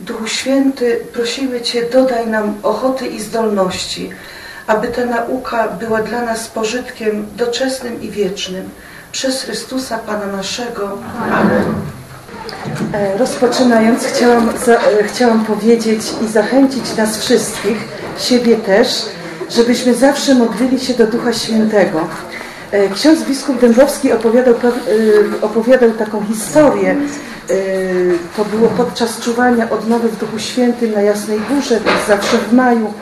Duchu Święty, prosimy Cię, dodaj nam ochoty i zdolności, aby ta nauka była dla nas pożytkiem doczesnym i wiecznym. Przez Chrystusa Pana naszego. Amen. E, rozpoczynając, chciałam, e, chciałam powiedzieć i zachęcić nas wszystkich, siebie też, żebyśmy zawsze modlili się do Ducha Świętego. E, ksiądz biskup Dębowski opowiadał, opowiadał taką historię. To było podczas czuwania odnowy w Duchu Świętym na Jasnej Górze, zawsze w maju.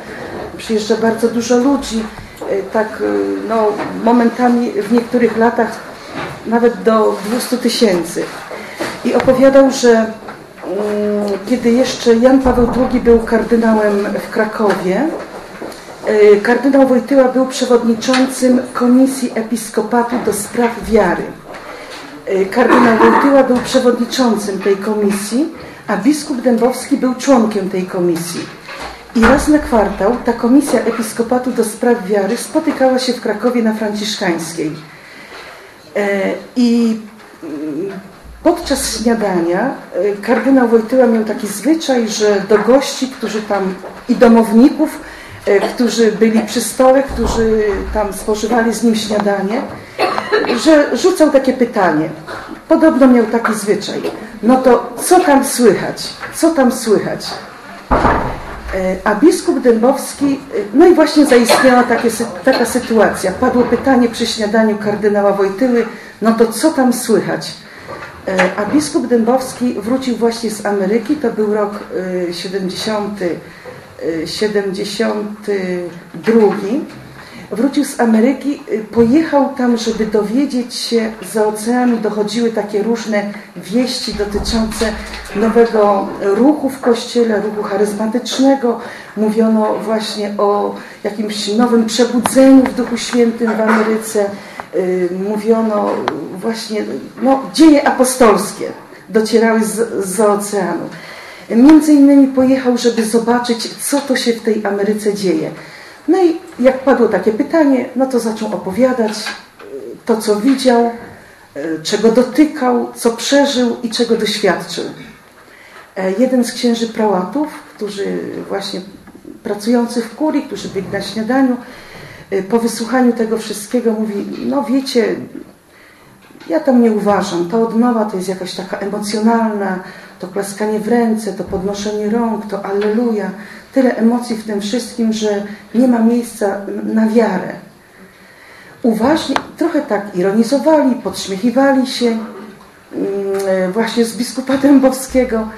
Przyjeżdża bardzo dużo ludzi. Tak no, momentami w niektórych latach nawet do 200 tysięcy. I opowiadał, że mm, kiedy jeszcze Jan Paweł II był kardynałem w Krakowie, kardynał Wojtyła był przewodniczącym Komisji Episkopatu do spraw wiary. Y, kardynał Wojtyła był przewodniczącym tej komisji, a biskup Dębowski był członkiem tej komisji. I raz na kwartał ta Komisja Episkopatu do spraw wiary spotykała się w Krakowie na Franciszkańskiej. E, I mm, podczas śniadania kardynał Wojtyła miał taki zwyczaj, że do gości, którzy tam i domowników, którzy byli przy stole, którzy tam spożywali z nim śniadanie, że rzucał takie pytanie. Podobno miał taki zwyczaj. No to co tam słychać? Co tam słychać? A biskup Dębowski, no i właśnie zaistniała takie, taka sytuacja. Padło pytanie przy śniadaniu kardynała Wojtyły, no to co tam słychać? A biskup Dębowski wrócił właśnie z Ameryki, to był rok 70, 72. Wrócił z Ameryki, pojechał tam, żeby dowiedzieć się, za oceanu dochodziły takie różne wieści dotyczące nowego ruchu w Kościele, ruchu charyzmatycznego. Mówiono właśnie o jakimś nowym przebudzeniu w Duchu Świętym w Ameryce. Y, mówiono właśnie, no, dzieje apostolskie docierały z, z oceanu. Między innymi pojechał, żeby zobaczyć, co to się w tej Ameryce dzieje. No i jak padło takie pytanie, no to zaczął opowiadać y, to, co widział, y, czego dotykał, co przeżył i czego doświadczył. E, jeden z księży prałatów, którzy właśnie pracujący w kurii, którzy byli na śniadaniu, Y, po wysłuchaniu tego wszystkiego mówi, no wiecie, ja tam nie uważam, ta odmowa to jest jakaś taka emocjonalna, to klaskanie w ręce, to podnoszenie rąk, to alleluja, tyle emocji w tym wszystkim, że nie ma miejsca na wiarę. Uważnie, trochę tak ironizowali, podśmiechiwali się mm, y, właśnie z biskupa Dębowskiego.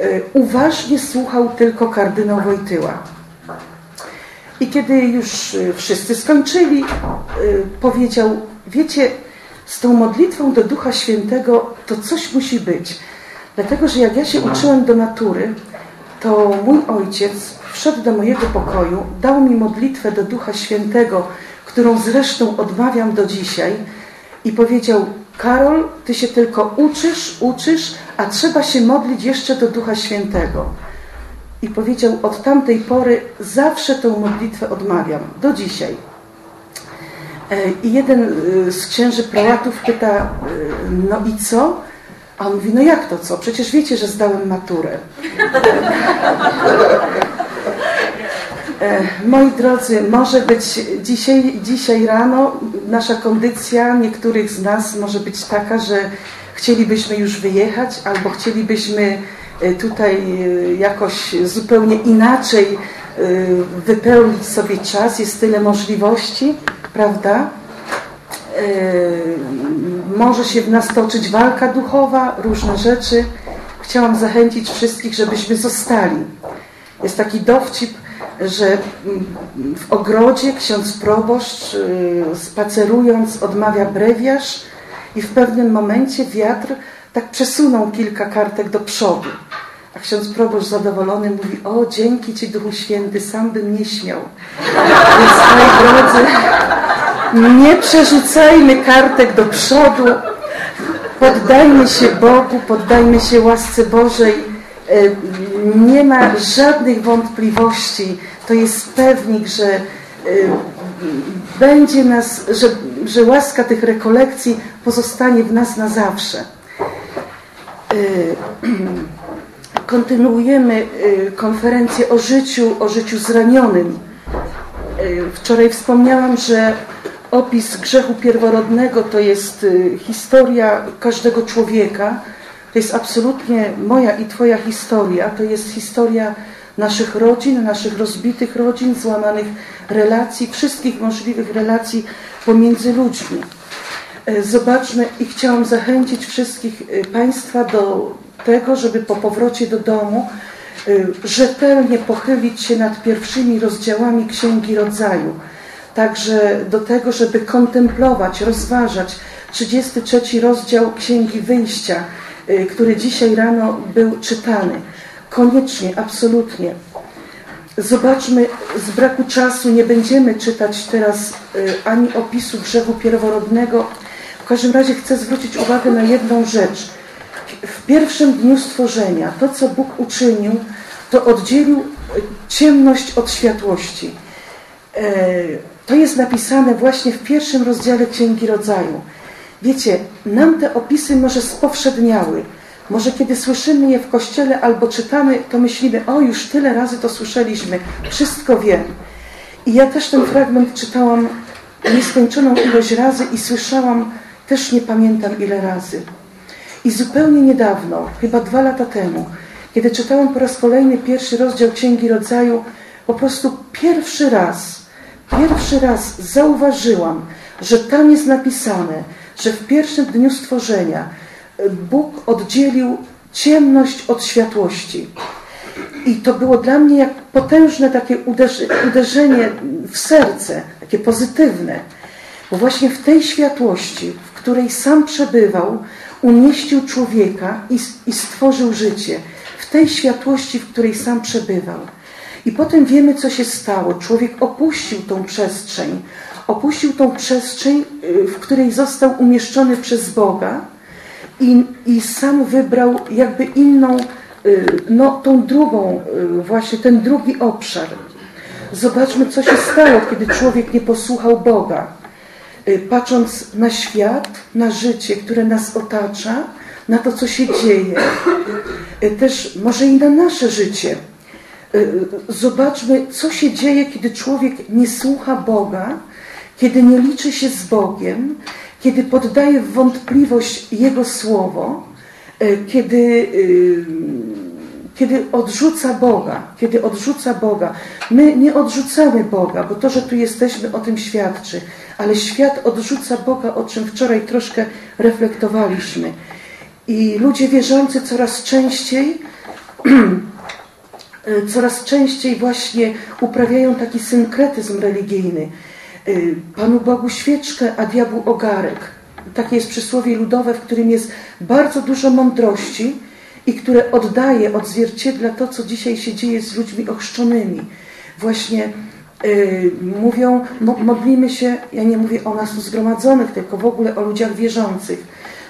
Y, uważnie słuchał tylko kardynał Wojtyła. I kiedy już y, wszyscy skończyli, powiedział, wiecie, z tą modlitwą do Ducha Świętego to coś musi być. Dlatego, że jak ja się uczyłem do natury, to mój ojciec wszedł do mojego pokoju, dał mi modlitwę do Ducha Świętego, którą zresztą odmawiam do dzisiaj i powiedział, Karol, ty się tylko uczysz, uczysz, a trzeba się modlić jeszcze do Ducha Świętego. I powiedział, od tamtej pory zawsze tą modlitwę odmawiam, do dzisiaj. E, I jeden e, z księży prałatów pyta, e, no i co? A on mówi, no jak to co? Przecież wiecie, że zdałem maturę. Moi drodzy, może być dzisiaj, dzisiaj rano nasza kondycja niektórych z nas może być taka, że chcielibyśmy już wyjechać albo chcielibyśmy E, tutaj e, jakoś zupełnie inaczej e, wypełnić sobie czas. Jest tyle możliwości, prawda? Może się w nas toczyć walka duchowa, różne rzeczy. Chciałam zachęcić wszystkich, żebyśmy zostali. Jest taki dowcip, że w ogrodzie ksiądz proboszcz spacerując odmawia brewiarz i w pewnym momencie wiatr tak przesunął kilka kartek do przodu. A ksiądz proboszcz zadowolony mówi, o dzięki Ci Duchu Święty, sam bym nie śmiał. Więc moi drodzy, nie przerzucajmy kartek do przodu, poddajmy się Bogu, poddajmy się łasce Bożej. E, nie ma żadnych wątpliwości. To jest pewnik, że e, będzie nas, że, że łaska tych rekolekcji pozostanie w nas na zawsze. E, kontynuujemy konferencję o życiu, o życiu zranionym. Wczoraj wspomniałam, że opis grzechu pierworodnego to jest historia każdego człowieka. To jest absolutnie moja i Twoja historia. To jest historia naszych rodzin, naszych rozbitych rodzin, złamanych relacji, wszystkich możliwych relacji pomiędzy ludźmi. E, zobaczmy i chciałam zachęcić wszystkich e, Państwa do tego, żeby po powrocie do domu e, rzetelnie pochylić się nad pierwszymi rozdziałami Księgi Rodzaju. Także do tego, żeby kontemplować, rozważać 33 rozdział Księgi Wyjścia, który dzisiaj rano był czytany. Koniecznie, absolutnie. Zobaczmy, z braku czasu nie będziemy czytać teraz y, ani opisu grzechu pierworodnego. W każdym razie chcę zwrócić uwagę na jedną rzecz. W pierwszym dniu stworzenia to, co Bóg uczynił, to oddzielił y, ciemność od światłości. To jest napisane właśnie w pierwszym rozdziale Księgi Rodzaju. Wiecie, nam te opisy może spowszedniały. Może kiedy słyszymy je w kościele albo czytamy, to myślimy, o już tyle razy to słyszeliśmy, wszystko wiem. I ja też ten fragment czytałam nieskończoną ilość razy i słyszałam, też nie pamiętam ile razy. I zupełnie niedawno, chyba dwa lata temu, kiedy czytałam po raz kolejny pierwszy rozdział Księgi Rodzaju, po prostu pierwszy raz, pierwszy raz zauważyłam, że tam jest napisane, że w pierwszym dniu stworzenia Bóg oddzielił ciemność od światłości. I to było dla mnie jak potężne takie uderzenie w serce, takie pozytywne. Bo właśnie w tej światłości, w której sam przebywał, umieścił człowieka i, i stworzył życie. W tej światłości, w której sam przebywał. I potem wiemy, co się stało. Człowiek opuścił tą przestrzeń. Opuścił tą przestrzeń, y, w której został umieszczony przez Boga i, i sam wybrał jakby inną, y, no tą drugą, y, właśnie ten drugi obszar. Zobaczmy, co się stało, kiedy człowiek nie posłuchał Boga. Patrząc na świat, na życie, które nas otacza, na to, co się dzieje, też może i na nasze życie. Zobaczmy, co się dzieje, kiedy człowiek nie słucha Boga, kiedy nie liczy się z Bogiem, kiedy poddaje w wątpliwość Jego słowo, e, kiedy, e, kiedy odrzuca Boga, kiedy odrzuca Boga. My nie odrzucamy Boga, bo to, że tu jesteśmy, o tym świadczy, ale świat odrzuca Boga, o czym wczoraj troszkę reflektowaliśmy. I ludzie wierzący coraz częściej coraz częściej właśnie uprawiają taki synkretyzm religijny. Y, Panu Bogu świeczkę, a diabłu ogarek. Takie jest przysłowie ludowe, w którym jest bardzo dużo mądrości i które oddaje, odzwierciedla to, co dzisiaj się dzieje z ludźmi ochrzczonymi. Właśnie yy, mówią, modlimy się, ja nie mówię o nas zgromadzonych, tylko w ogóle o ludziach wierzących.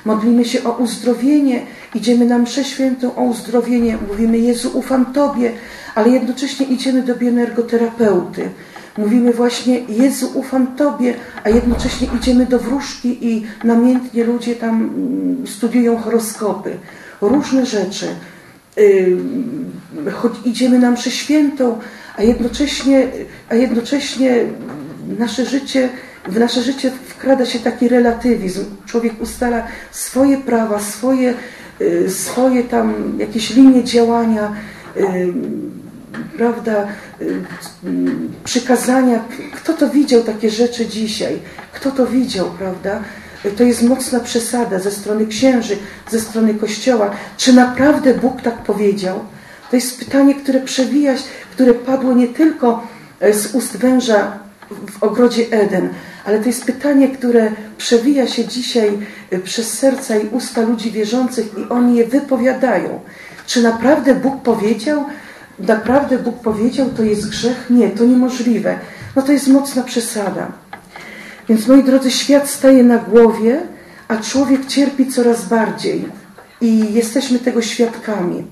Modlimy się o uzdrowienie, idziemy na mszę świętą o uzdrowienie, mówimy Jezu, ufam Tobie, ale jednocześnie idziemy do bioenergoterapeuty. Mówimy właśnie, Jezu, ufam Tobie, a jednocześnie idziemy do wróżki i namiętnie ludzie tam mm, studiują horoskopy. Różne rzeczy. Choć idziemy na mszę świętą, a jednocześnie, a jednocześnie nasze życie, w nasze życie wkrada się taki relatywizm. Człowiek ustala swoje prawa, swoje, y, swoje tam jakieś linie działania, prawda, y, przykazania. Kto to widział takie rzeczy dzisiaj? Kto to widział, prawda? To jest mocna przesada ze strony księży, ze strony Kościoła. Czy naprawdę Bóg tak powiedział? To jest pytanie, które przewija które padło nie tylko z ust węża w ogrodzie Eden, ale to jest pytanie, które przewija się dzisiaj e, przez serca i usta ludzi wierzących i oni je wypowiadają. Czy naprawdę Bóg powiedział? naprawdę Bóg powiedział, to jest grzech? Nie, to niemożliwe. No to jest mocna przesada. Więc moi drodzy, świat staje na głowie, a człowiek cierpi coraz bardziej. I jesteśmy tego świadkami.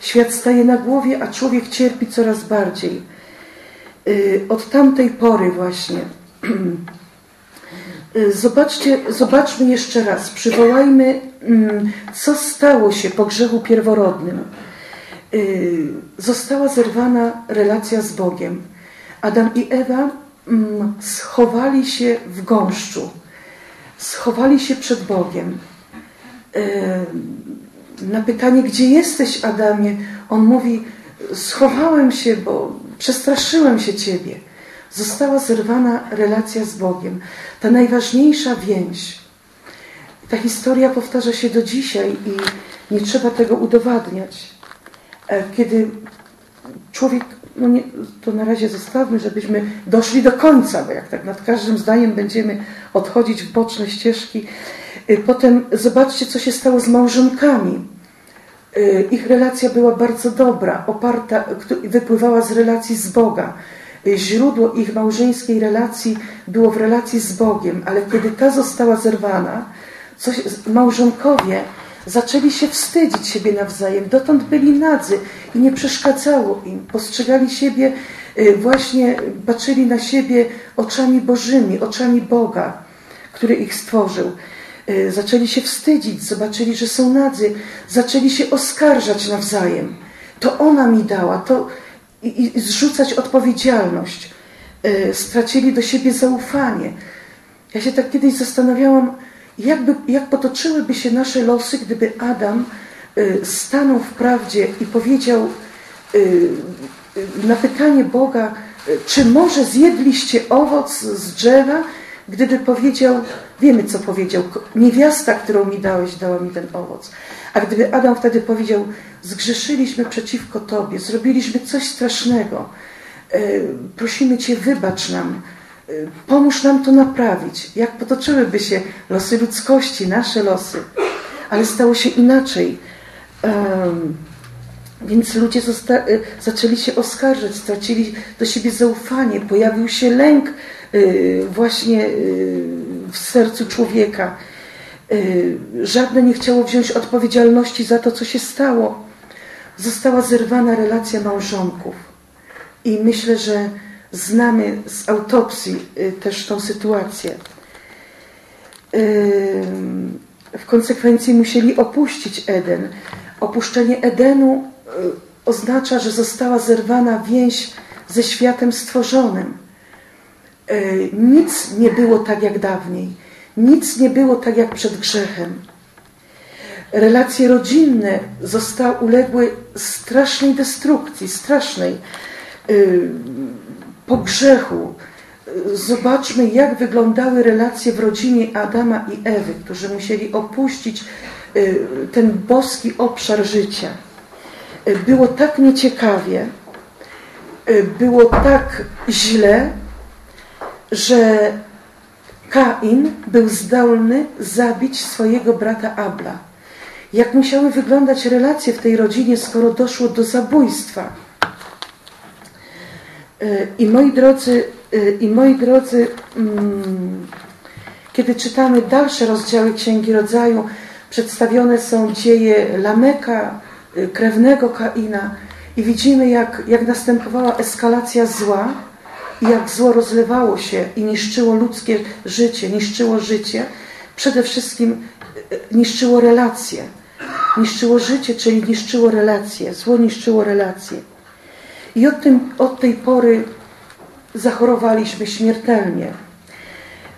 Świat staje na głowie, a człowiek cierpi coraz bardziej. Y, od tamtej pory właśnie. Y, zobaczcie, zobaczmy jeszcze raz, przywołajmy, mm, co stało się po grzechu pierworodnym. y, została zerwana relacja z Bogiem. Adam i Ewa mm, schowali się w gąszczu, schowali się przed Bogiem. Na pytanie, gdzie jesteś, Adamie, on mówi: Schowałem się, bo przestraszyłem się ciebie. Została zerwana relacja z Bogiem. Ta najważniejsza więź. Ta historia powtarza się do dzisiaj i nie trzeba tego udowadniać. E, kiedy człowiek, no nie, to na razie zostawmy, żebyśmy doszli do końca, bo jak tak nad każdym zdaniem będziemy odchodzić w boczne ścieżki, e, potem zobaczcie, co się stało z małżonkami. E, ich relacja była bardzo dobra, oparta, wypływała z relacji z Boga. Źródło ich małżeńskiej relacji było w relacji z Bogiem, ale kiedy ta została zerwana, coś, małżonkowie zaczęli się wstydzić siebie nawzajem. Dotąd byli nadzy i nie przeszkadzało im. Postrzegali siebie, y, właśnie patrzyli na siebie oczami Bożymi, oczami Boga, który ich stworzył. Y, zaczęli się wstydzić, zobaczyli, że są nadzy, zaczęli się oskarżać nawzajem. To ona mi dała, to i, i zrzucać odpowiedzialność. Y, stracili do siebie zaufanie. Ja się tak kiedyś zastanawiałam, jakby, jak potoczyłyby się nasze losy, gdyby Adam y, stanął w prawdzie i powiedział na pytanie Boga, czy może zjedliście owoc z drzewa, gdyby powiedział, wiemy co powiedział, niewiasta, którą mi dałeś, dała mi ten owoc. A gdyby Adam wtedy powiedział, zgrzeszyliśmy przeciwko Tobie, zrobiliśmy coś strasznego, e, prosimy Cię, wybacz nam, e, pomóż nam to naprawić. Jak potoczyłyby się losy ludzkości, nasze losy. Ale stało się inaczej. Więc ludzie e, zaczęli się oskarżać, stracili do siebie zaufanie, pojawił się lęk właśnie w sercu człowieka. Y, żadne nie chciało wziąć odpowiedzialności za to, co się stało. Została zerwana relacja małżonków. I myślę, że znamy z autopsji y, też tą sytuację. Y, w konsekwencji musieli opuścić Eden. Opuszczenie Edenu oznacza, że została zerwana więź ze światem stworzonym. Nic nie było tak jak dawniej. Nic nie było tak jak przed grzechem. Relacje rodzinne zostały, uległy strasznej destrukcji, strasznej yy, po grzechu. Zobaczmy, jak wyglądały relacje w rodzinie Adama i Ewy, którzy musieli opuścić yy, ten boski obszar życia. Yy, było tak nieciekawie, było tak źle, że Kain był zdolny zabić swojego brata Abla. Jak musiały wyglądać relacje w tej rodzinie, skoro doszło do zabójstwa? E, I moi drodzy, e, i moi drodzy mm, kiedy czytamy dalsze rozdziały Księgi Rodzaju, przedstawione są dzieje Lameka, e, krewnego Kaina i widzimy, jak, jak następowała eskalacja zła, i jak zło rozlewało się i niszczyło ludzkie życie, niszczyło życie, przede wszystkim e, niszczyło relacje. Niszczyło życie, czyli niszczyło relacje. Zło niszczyło relacje. I od, tym, od tej pory zachorowaliśmy śmiertelnie.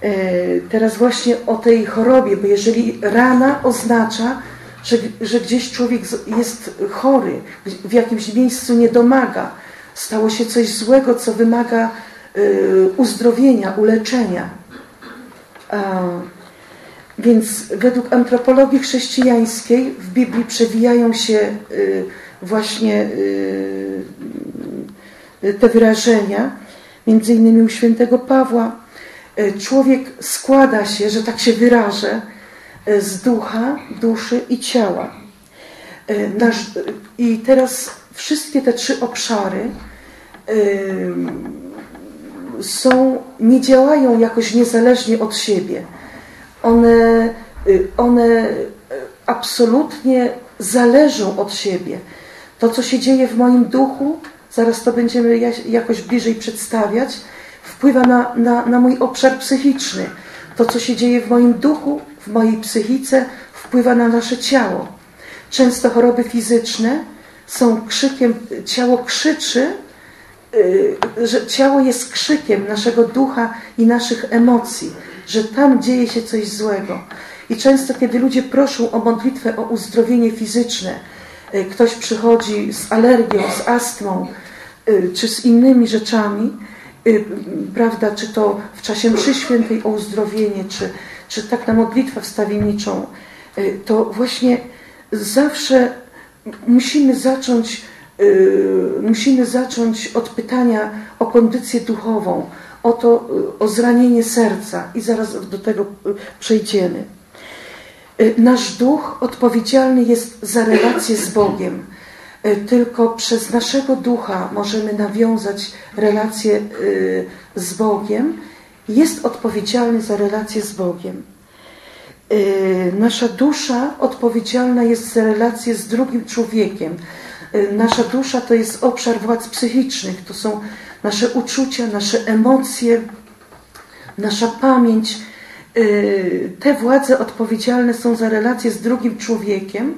E, teraz właśnie o tej chorobie, bo jeżeli rana oznacza, że, że gdzieś człowiek jest chory, w jakimś miejscu nie domaga, stało się coś złego, co wymaga uzdrowienia, uleczenia. Więc według antropologii chrześcijańskiej w Biblii przewijają się y, właśnie y, te wyrażenia, między innymi u świętego Pawła. Człowiek składa się, że tak się wyrażę, z ducha, duszy i ciała. I teraz wszystkie te trzy obszary są, nie działają jakoś niezależnie od siebie. One, y, one y, absolutnie zależą od siebie. To, co się dzieje w moim duchu, zaraz to będziemy jakoś bliżej przedstawiać, wpływa na, na, na mój obszar psychiczny. To, co się dzieje w moim duchu, w mojej psychice, wpływa na nasze ciało. Często choroby fizyczne są krzykiem, ciało krzyczy, że ciało jest krzykiem naszego ducha i naszych emocji, że tam dzieje się coś złego. I często, kiedy ludzie proszą o modlitwę o uzdrowienie fizyczne, y, ktoś przychodzi z alergią, z astmą, y, czy z innymi rzeczami, prawda, czy to w czasie mszy świętej o uzdrowienie, czy, czy tak na modlitwę wstawienniczą, to właśnie zawsze musimy zacząć, musimy zacząć od pytania o kondycję duchową, o to, yy, o zranienie serca i zaraz do tego yy, przejdziemy. Nasz duch odpowiedzialny jest za relację z Bogiem. Tylko przez naszego ducha możemy nawiązać relację z Bogiem. Jest odpowiedzialny za relację z Bogiem. Y, nasza dusza odpowiedzialna jest za relację z drugim człowiekiem. Y, nasza dusza to jest obszar władz psychicznych, to są nasze uczucia, nasze emocje, nasza pamięć. Y, te władze odpowiedzialne są za relację z drugim człowiekiem.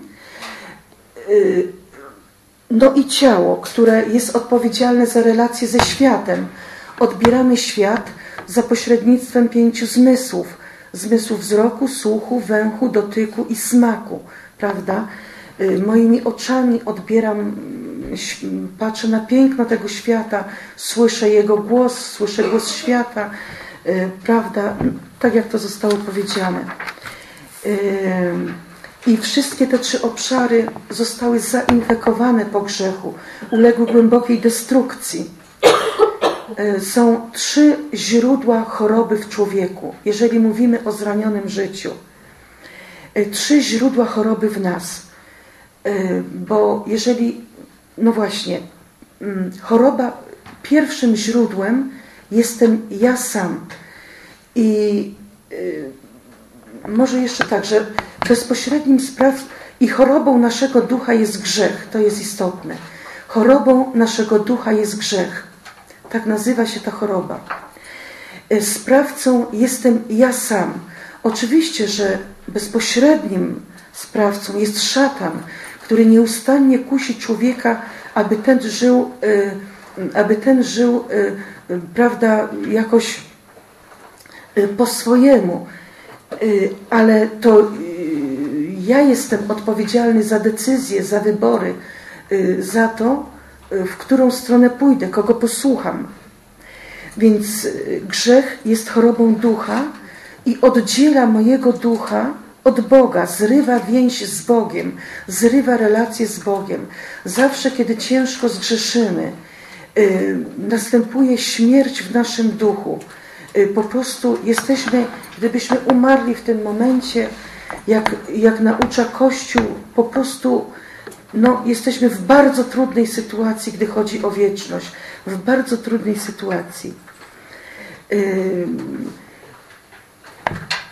No i ciało, które jest odpowiedzialne za relację ze światem. Odbieramy świat za pośrednictwem pięciu zmysłów zmysłu wzroku, słuchu, węchu, dotyku i smaku, prawda? Y, moimi oczami odbieram, mm, patrzę na piękno tego świata, słyszę Jego głos, słyszę głos świata, y, prawda? Tak jak to zostało powiedziane. Y, I wszystkie te trzy obszary zostały zainfekowane po grzechu, uległy głębokiej destrukcji. Są trzy źródła choroby w człowieku, jeżeli mówimy o zranionym życiu. Trzy źródła choroby w nas. E, bo jeżeli, no właśnie, mm, choroba pierwszym źródłem jestem ja sam. I może jeszcze tak, że bezpośrednim spraw i chorobą naszego ducha jest grzech. To jest istotne. Chorobą naszego ducha jest grzech. Tak nazywa się ta choroba. E, sprawcą jestem ja sam. Oczywiście, że bezpośrednim sprawcą jest szatan, który nieustannie kusi człowieka, aby ten żył, e, aby ten żył, e, prawda, jakoś po swojemu. Ale to ja jestem odpowiedzialny za decyzje, za wybory, za to, w którą stronę pójdę, kogo posłucham. Więc y, grzech jest chorobą ducha i oddziela mojego ducha od Boga, zrywa więź z Bogiem, zrywa relacje z Bogiem. Zawsze, kiedy ciężko zgrzeszymy, yy, następuje śmierć w naszym duchu. Yy, po prostu jesteśmy, gdybyśmy umarli w tym momencie, jak, jak naucza Kościół, po prostu no, jesteśmy w bardzo trudnej sytuacji, gdy chodzi o wieczność. W bardzo trudnej sytuacji.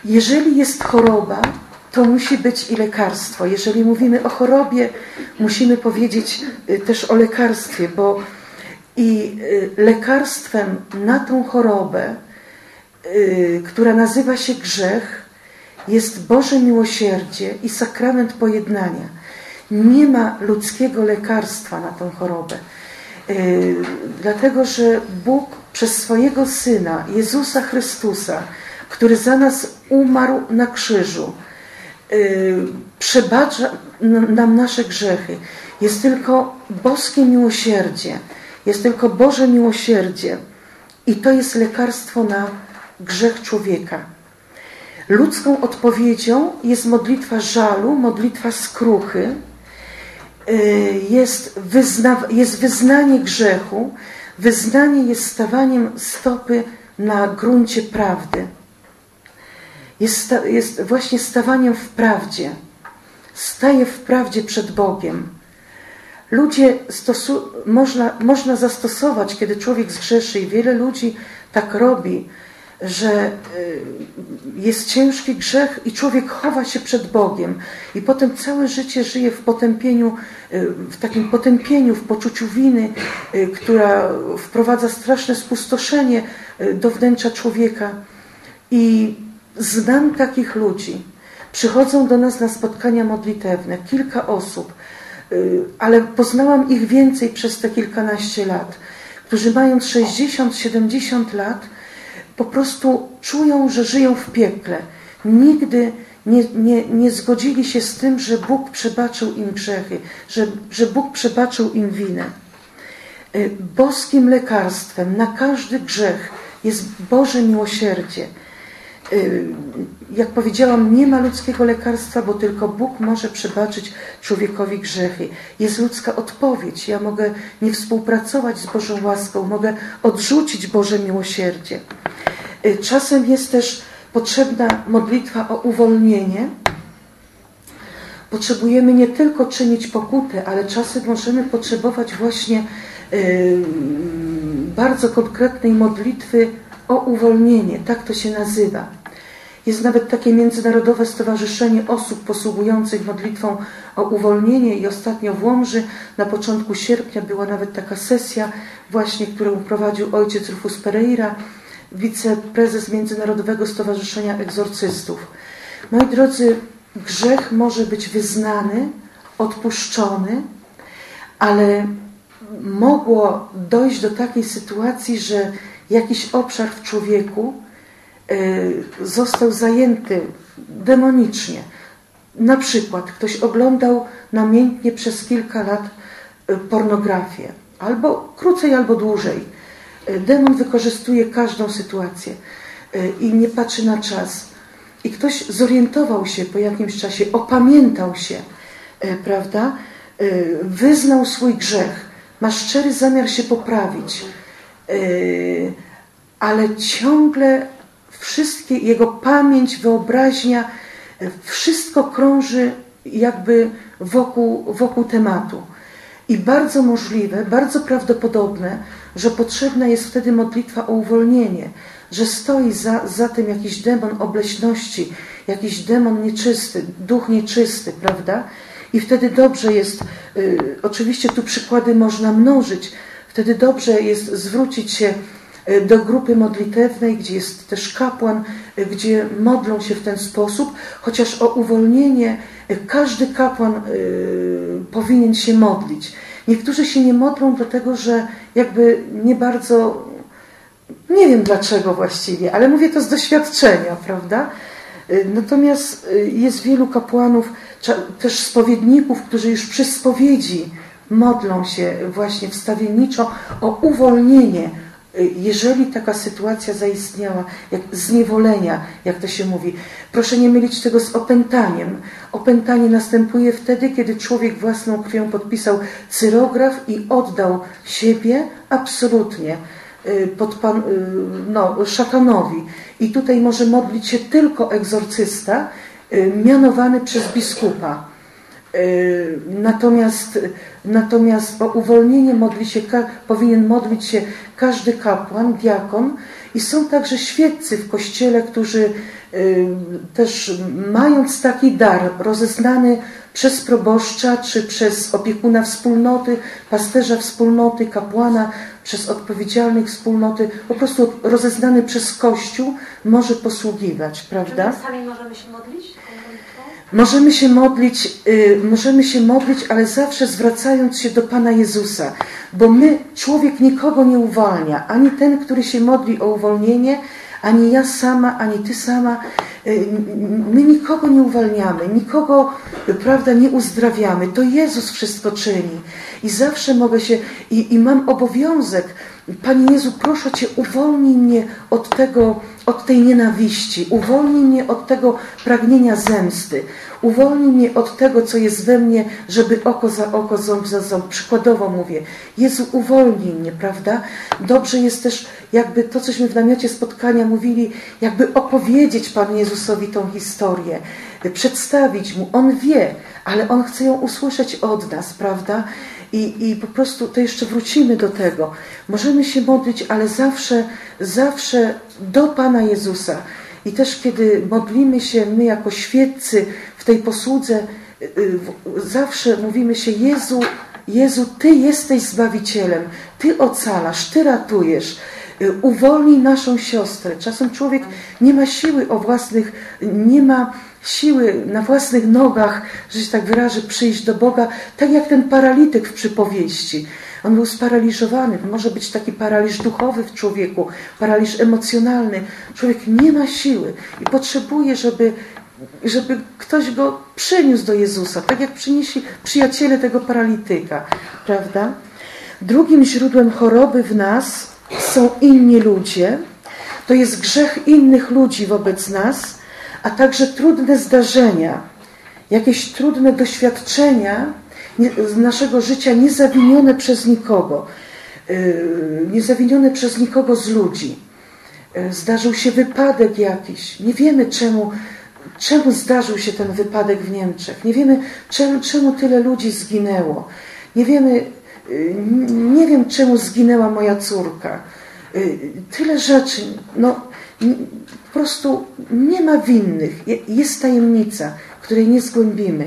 Jeżeli jest choroba, to musi być i lekarstwo. Jeżeli mówimy o chorobie, musimy powiedzieć y, też o lekarstwie, bo i y, lekarstwem na tą chorobę, y, która nazywa się grzech, jest Boże miłosierdzie i sakrament pojednania. Nie ma ludzkiego lekarstwa na tą chorobę. Dlatego, że Bóg przez swojego Syna, Jezusa Chrystusa, który za nas umarł na krzyżu, przebacza nam nasze grzechy. Jest tylko boskie miłosierdzie, jest tylko Boże miłosierdzie i to jest lekarstwo na grzech człowieka. Ludzką odpowiedzią jest modlitwa żalu, modlitwa skruchy, Y, jest, wyzna, jest wyznanie grzechu, wyznanie jest stawaniem stopy na gruncie prawdy. Jest, jest właśnie stawaniem w prawdzie. Staje w prawdzie przed Bogiem. Ludzie stosu, można, można zastosować, kiedy człowiek zgrzeszy i wiele ludzi tak robi, że y, jest ciężki grzech i człowiek chowa się przed Bogiem i potem całe życie żyje w potępieniu, y, w takim potępieniu, w poczuciu winy, y, która wprowadza straszne spustoszenie do wnętrza człowieka. I znam takich ludzi. Przychodzą do nas na spotkania modlitewne, kilka osób. ale poznałam ich więcej przez te kilkanaście lat, którzy mając 60-70 lat, po prostu czują, że żyją w piekle. Nigdy nie, nie, nie zgodzili się z tym, że Bóg przebaczył im grzechy, że, że Bóg przebaczył im winę. Y, boskim lekarstwem na każdy grzech jest Boże miłosierdzie. Y, jak powiedziałam, nie ma ludzkiego lekarstwa, bo tylko Bóg może przebaczyć człowiekowi grzechy. Jest ludzka odpowiedź. Ja mogę nie współpracować z Bożą łaską, mogę odrzucić Boże miłosierdzie. Y, czasem jest też potrzebna modlitwa o uwolnienie. Potrzebujemy nie tylko czynić pokutę, ale czasem możemy potrzebować właśnie yy, bardzo konkretnej modlitwy o uwolnienie. Tak to się nazywa. Jest nawet takie Międzynarodowe Stowarzyszenie Osób Posługujących Modlitwą o Uwolnienie i ostatnio w Łomży na początku sierpnia była nawet taka sesja właśnie, którą prowadził ojciec Rufus Pereira, wiceprezes Międzynarodowego Stowarzyszenia Egzorcystów. Moi drodzy, grzech może być wyznany, odpuszczony, ale mogło dojść do takiej sytuacji, że jakiś obszar w człowieku y, został zajęty demonicznie. Na przykład ktoś oglądał namiętnie przez kilka lat y, pornografię, albo krócej, albo dłużej Demon wykorzystuje każdą sytuację e, i nie patrzy na czas. I ktoś zorientował się po jakimś czasie, opamiętał się, e, prawda? E, wyznał swój grzech, ma szczery zamiar się poprawić, ale ciągle wszystkie jego pamięć, wyobraźnia, wszystko krąży jakby wokół, wokół tematu. I bardzo możliwe, bardzo prawdopodobne, że potrzebna jest wtedy modlitwa o uwolnienie, że stoi za, za tym jakiś demon obleśności, jakiś demon nieczysty, duch nieczysty, prawda? I wtedy dobrze jest, y, oczywiście tu przykłady można mnożyć, wtedy dobrze jest zwrócić się y, do grupy modlitewnej, gdzie jest też kapłan, y, gdzie modlą się w ten sposób, chociaż o uwolnienie y, każdy kapłan powinien się modlić. Niektórzy się nie modlą dlatego, że jakby nie bardzo, nie wiem dlaczego właściwie, ale mówię to z doświadczenia, prawda? Natomiast jest wielu kapłanów, też spowiedników, którzy już przy spowiedzi modlą się właśnie wstawienniczo o uwolnienie jeżeli taka sytuacja zaistniała, jak zniewolenia, jak to się mówi, proszę nie mylić tego z opętaniem. Opętanie następuje wtedy, kiedy człowiek własną krwią podpisał cyrograf i oddał siebie absolutnie y, pod pan, y, no, szatanowi. I tutaj może modlić się tylko egzorcysta, y, mianowany przez biskupa. Natomiast, natomiast o uwolnienie modli się, powinien modlić się każdy kapłan, diakon i są także świeccy w kościele, którzy y, też mając taki dar rozeznany przez proboszcza czy przez opiekuna wspólnoty, pasterza wspólnoty, kapłana, przez odpowiedzialnych wspólnoty, po prostu rozeznany przez Kościół może posługiwać, prawda? Czy my sami możemy się modlić? Możemy się modlić, y, możemy się modlić, ale zawsze zwracając się do Pana Jezusa, bo my, człowiek nikogo nie uwalnia, ani ten, który się modli o uwolnienie, ani ja sama, ani ty sama. Y, my nikogo nie uwalniamy, nikogo, prawda, nie uzdrawiamy. To Jezus wszystko czyni. I zawsze mogę się, i, i mam obowiązek, Panie Jezu, proszę Cię, uwolnij mnie od tego, od tej nienawiści, uwolnij mnie od tego pragnienia zemsty, uwolnij mnie od tego, co jest we mnie, żeby oko za oko, ząb za ząb. Przykładowo mówię, Jezu, uwolnij mnie, prawda? Dobrze jest też jakby to, cośmy w namiocie spotkania mówili, jakby opowiedzieć Panu Jezusowi tą historię, przedstawić Mu. On wie, ale On chce ją usłyszeć od nas, prawda? I, I po prostu to jeszcze wrócimy do tego. Możemy się modlić, ale zawsze, zawsze do Pana Jezusa. I też kiedy modlimy się my jako świeccy w tej posłudze, y, y, zawsze mówimy się Jezu, Jezu, Ty jesteś Zbawicielem, Ty ocalasz, Ty ratujesz. Y, uwolnij naszą siostrę. Czasem człowiek nie ma siły o własnych, nie ma siły na własnych nogach, że się tak wyrażę, przyjść do Boga, tak jak ten paralityk w przypowieści. On był sparaliżowany. Może być taki paraliż duchowy w człowieku, paraliż emocjonalny. Człowiek nie ma siły i potrzebuje, żeby, żeby ktoś go przyniósł do Jezusa, tak jak przynieśli przyjaciele tego paralityka, prawda? Drugim źródłem choroby w nas są inni ludzie. To jest grzech innych ludzi wobec nas, a także trudne zdarzenia, jakieś trudne doświadczenia z naszego życia niezawinione przez nikogo, y, niezawinione przez nikogo z ludzi. Y, zdarzył się wypadek jakiś. Nie wiemy czemu, czemu zdarzył się ten wypadek w Niemczech. Nie wiemy czemu, czemu tyle ludzi zginęło. Nie wiemy, y, nie wiem czemu zginęła moja córka. Tyle rzeczy. No, prostu nie ma winnych. Jest tajemnica, której nie zgłębimy.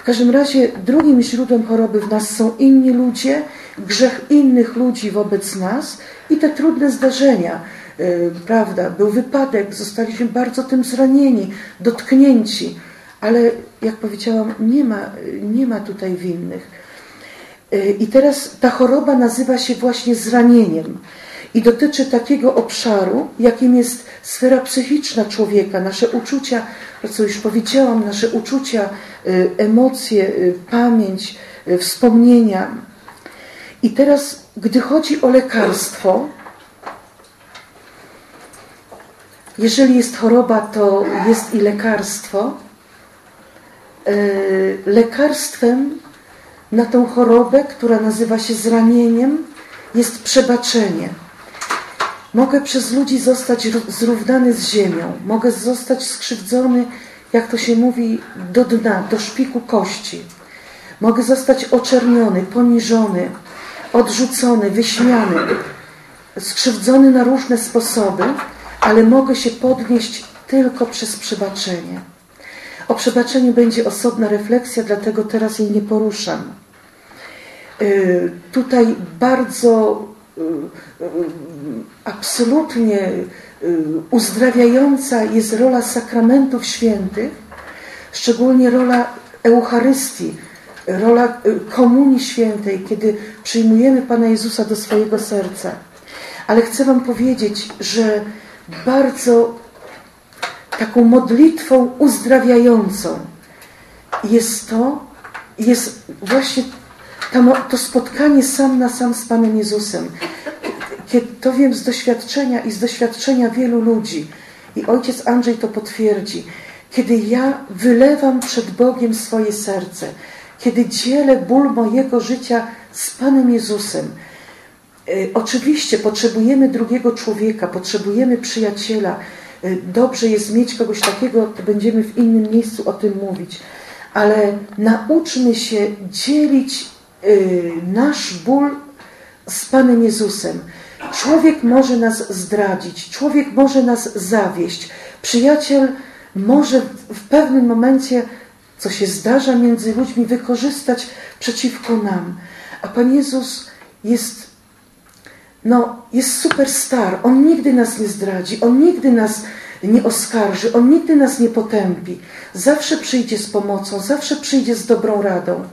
W każdym razie drugim źródłem choroby w nas są inni ludzie, grzech innych ludzi wobec nas i te trudne zdarzenia. Yy, prawda, był wypadek, zostaliśmy bardzo tym zranieni, dotknięci, ale jak powiedziałam, nie ma, nie ma tutaj winnych. Yy, I teraz ta choroba nazywa się właśnie zranieniem i dotyczy takiego obszaru, jakim jest sfera psychiczna człowieka, nasze uczucia, co już powiedziałam, nasze uczucia, y, emocje, y, pamięć, y, wspomnienia. I teraz, gdy chodzi o lekarstwo, jeżeli jest choroba, to jest i lekarstwo. Lekarstwem na tą chorobę, która nazywa się zranieniem, jest przebaczenie. Mogę przez ludzi zostać zrównany z ziemią. Mogę zostać skrzywdzony, jak to się mówi, do dna, do szpiku kości. Mogę zostać oczerniony, poniżony, odrzucony, wyśmiany, skrzywdzony na różne sposoby, ale mogę się podnieść tylko przez przebaczenie. O przebaczeniu będzie osobna refleksja, dlatego teraz jej nie poruszam. Yy, tutaj bardzo absolutnie y, uzdrawiająca jest rola sakramentów świętych, szczególnie rola Eucharystii, rola y, Komunii Świętej, kiedy przyjmujemy Pana Jezusa do swojego serca. Ale chcę Wam powiedzieć, że bardzo taką modlitwą uzdrawiającą jest to, jest właśnie to spotkanie sam na sam z Panem Jezusem. Kiedy to wiem z doświadczenia i z doświadczenia wielu ludzi. I ojciec Andrzej to potwierdzi. Kiedy ja wylewam przed Bogiem swoje serce, kiedy dzielę ból mojego życia z Panem Jezusem, e, Oczywiście potrzebujemy drugiego człowieka, potrzebujemy przyjaciela. E, dobrze jest mieć kogoś takiego, to będziemy w innym miejscu o tym mówić. Ale nauczmy się dzielić Y, nasz ból z Panem Jezusem. Człowiek może nas zdradzić, człowiek może nas zawieść. Przyjaciel może w pewnym momencie, co się zdarza między ludźmi, wykorzystać przeciwko nam. A Pan Jezus jest, no, jest superstar. On nigdy nas nie zdradzi, On nigdy nas nie oskarży, On nigdy nas nie potępi. Zawsze przyjdzie z pomocą, zawsze przyjdzie z dobrą radą.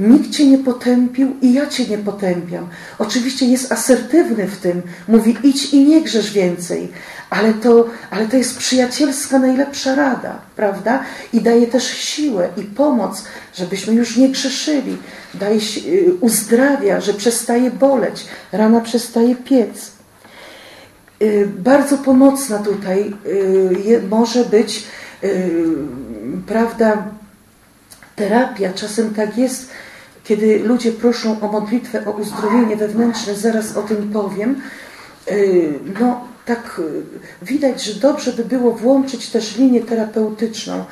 Nikt cię nie potępił i ja cię nie potępiam. Oczywiście jest asertywny w tym, mówi idź i nie grzesz więcej, ale to, ale to jest przyjacielska najlepsza rada, prawda? I daje też siłę i pomoc, żebyśmy już nie grzeszyli. Daje, y, uzdrawia, że przestaje boleć, rana przestaje piec. Y, bardzo pomocna tutaj y, może być, prawda, terapia. Czasem tak jest, kiedy ludzie proszą o modlitwę, o uzdrowienie wewnętrzne, zaraz o tym powiem, y, no tak y, widać, że dobrze by było włączyć też linię terapeutyczną.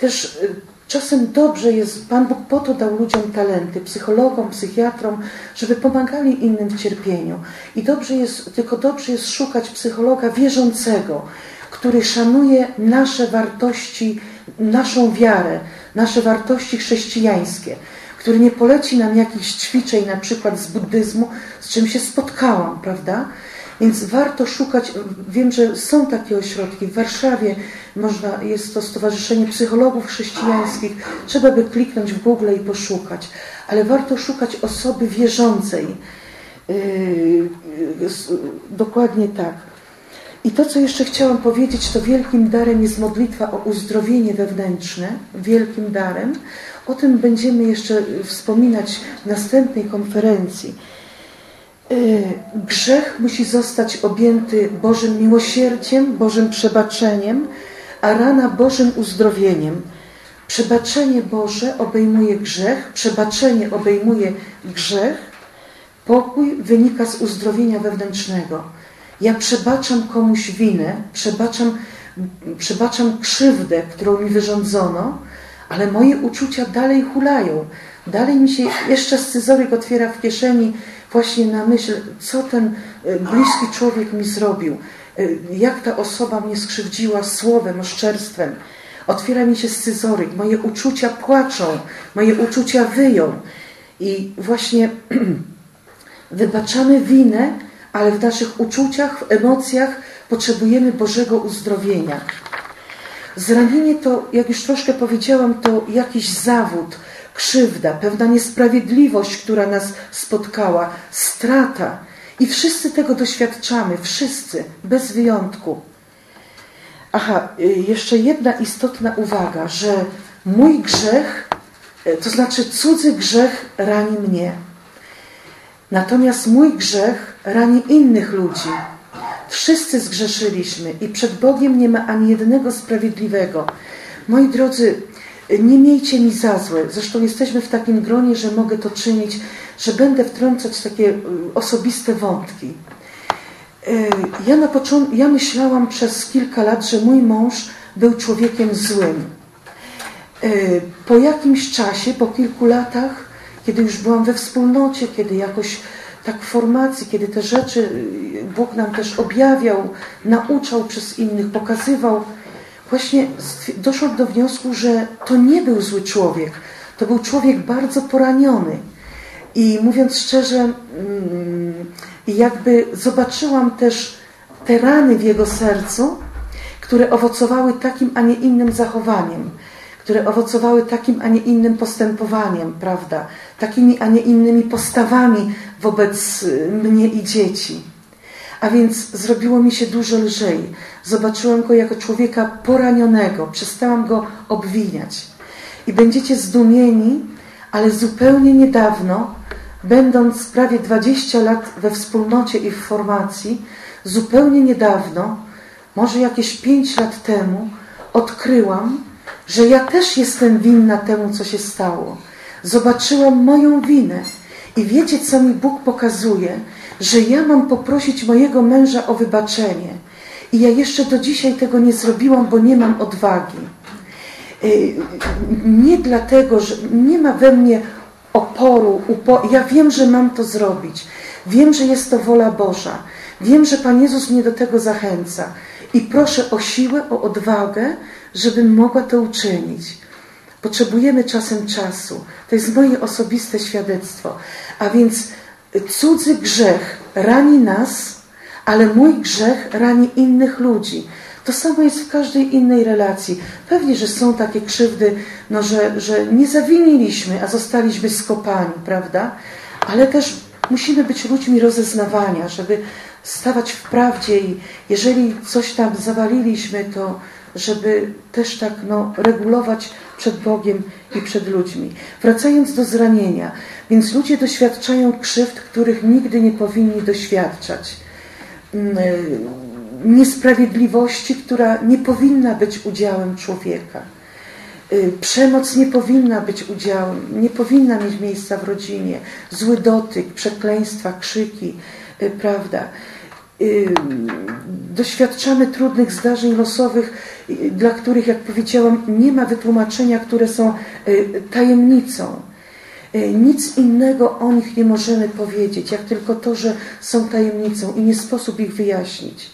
Też y, czasem dobrze jest, Pan Bóg po to dał ludziom talenty, psychologom, psychiatrom, żeby pomagali innym w cierpieniu. I dobrze jest, tylko dobrze jest szukać psychologa wierzącego, który szanuje nasze wartości, naszą wiarę, nasze wartości chrześcijańskie który nie poleci nam jakichś ćwiczeń, na przykład z buddyzmu, z czym się spotkałam, prawda? Więc warto szukać, wiem, że są takie ośrodki. W Warszawie można, jest to Stowarzyszenie Psychologów Chrześcijańskich. Trzeba by kliknąć w Google i poszukać. Ale warto szukać osoby wierzącej. Yy, yy, dokładnie tak. I to, co jeszcze chciałam powiedzieć, to wielkim darem jest modlitwa o uzdrowienie wewnętrzne, wielkim darem. O tym będziemy jeszcze wspominać w następnej konferencji. Y, grzech musi zostać objęty Bożym miłosierdziem, Bożym przebaczeniem, a rana Bożym uzdrowieniem. Przebaczenie Boże obejmuje grzech, przebaczenie obejmuje grzech, pokój wynika z uzdrowienia wewnętrznego. Ja przebaczam komuś winę, przebaczam, przebaczam krzywdę, którą mi wyrządzono, ale moje uczucia dalej hulają. Dalej mi się jeszcze scyzoryk otwiera w kieszeni właśnie na myśl, co ten e, bliski człowiek mi zrobił, e, jak ta osoba mnie skrzywdziła słowem, oszczerstwem. Otwiera mi się scyzoryk, moje uczucia płaczą, moje uczucia wyją. I właśnie wybaczamy winę, ale w naszych uczuciach, w emocjach potrzebujemy Bożego uzdrowienia. Zranienie to, jak już troszkę powiedziałam, to jakiś zawód, krzywda, pewna niesprawiedliwość, która nas spotkała, strata. I wszyscy tego doświadczamy, wszyscy, bez wyjątku. Aha, y, jeszcze jedna istotna uwaga, że mój grzech, y, to znaczy cudzy grzech rani mnie. Natomiast mój grzech rani innych ludzi. Wszyscy zgrzeszyliśmy i przed Bogiem nie ma ani jednego sprawiedliwego. Moi drodzy, nie miejcie mi za złe. Zresztą jesteśmy w takim gronie, że mogę to czynić, że będę wtrącać takie y, osobiste wątki. Y, ja, na początku, ja myślałam przez kilka lat, że mój mąż był człowiekiem złym. Y, po jakimś czasie, po kilku latach, kiedy już byłam we wspólnocie, kiedy jakoś tak w formacji, kiedy te rzeczy Bóg nam też objawiał, nauczał przez innych, pokazywał, właśnie doszłam do wniosku, że to nie był zły człowiek. To był człowiek bardzo poraniony. I mówiąc szczerze, mm, jakby zobaczyłam też te rany w jego sercu, które owocowały takim, a nie innym zachowaniem, które owocowały takim, a nie innym postępowaniem, prawda? Takimi, a nie innymi postawami wobec y, mnie i dzieci. A więc zrobiło mi się dużo lżej. Zobaczyłam go jako człowieka poranionego, przestałam go obwiniać. I będziecie zdumieni, ale zupełnie niedawno, będąc prawie 20 lat we wspólnocie i w formacji, zupełnie niedawno, może jakieś 5 lat temu, odkryłam, że ja też jestem winna temu, co się stało. Zobaczyłam moją winę. I wiecie, co mi Bóg pokazuje? Że ja mam poprosić mojego męża o wybaczenie. I ja jeszcze do dzisiaj tego nie zrobiłam, bo nie mam odwagi. Y, nie dlatego, że nie ma we mnie oporu, upo ja wiem, że mam to zrobić. Wiem, że jest to wola Boża. Wiem, że Pan Jezus mnie do tego zachęca. I proszę o siłę, o odwagę, żebym mogła to uczynić. Potrzebujemy czasem czasu. To jest moje osobiste świadectwo. A więc cudzy grzech rani nas, ale mój grzech rani innych ludzi. To samo jest w każdej innej relacji. Pewnie, że są takie krzywdy, no, że, że nie zawiniliśmy, a zostaliśmy skopani, prawda? Ale też musimy być ludźmi rozeznawania, żeby stawać w prawdzie i jeżeli coś tam zawaliliśmy, to żeby też tak no, regulować przed Bogiem i przed ludźmi. Wracając do zranienia, więc ludzie doświadczają krzywd, których nigdy nie powinni doświadczać. Mm, e, niesprawiedliwości, która nie powinna być udziałem człowieka. E, przemoc nie powinna być udziałem, nie powinna mieć miejsca w rodzinie. Zły dotyk, przekleństwa, krzyki, e, prawda? Doświadczamy trudnych zdarzeń losowych, dla których, jak powiedziałam, nie ma wytłumaczenia, które są tajemnicą. Nic innego o nich nie możemy powiedzieć, jak tylko to, że są tajemnicą i nie sposób ich wyjaśnić.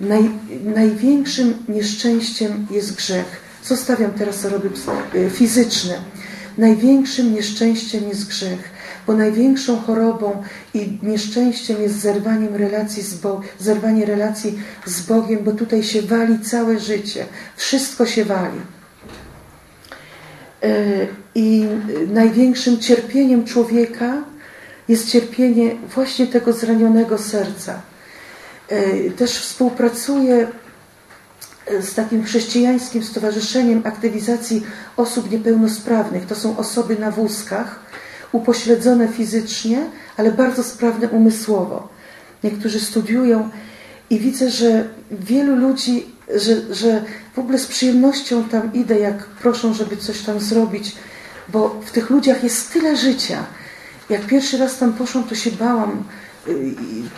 Naj, największym nieszczęściem jest grzech. Zostawiam teraz choroby fizyczne. Największym nieszczęściem jest grzech. Bo największą chorobą i nieszczęściem jest zerwaniem relacji z Bo zerwanie relacji z Bogiem, bo tutaj się wali całe życie. Wszystko się wali. E, I największym cierpieniem człowieka jest cierpienie właśnie tego zranionego serca. E, też współpracuję z takim chrześcijańskim stowarzyszeniem aktywizacji osób niepełnosprawnych. To są osoby na wózkach, upośledzone fizycznie, ale bardzo sprawne umysłowo. Niektórzy studiują i widzę, że wielu ludzi, że, że w ogóle z przyjemnością tam idę, jak proszą, żeby coś tam zrobić, bo w tych ludziach jest tyle życia. Jak pierwszy raz tam poszłam, to się bałam,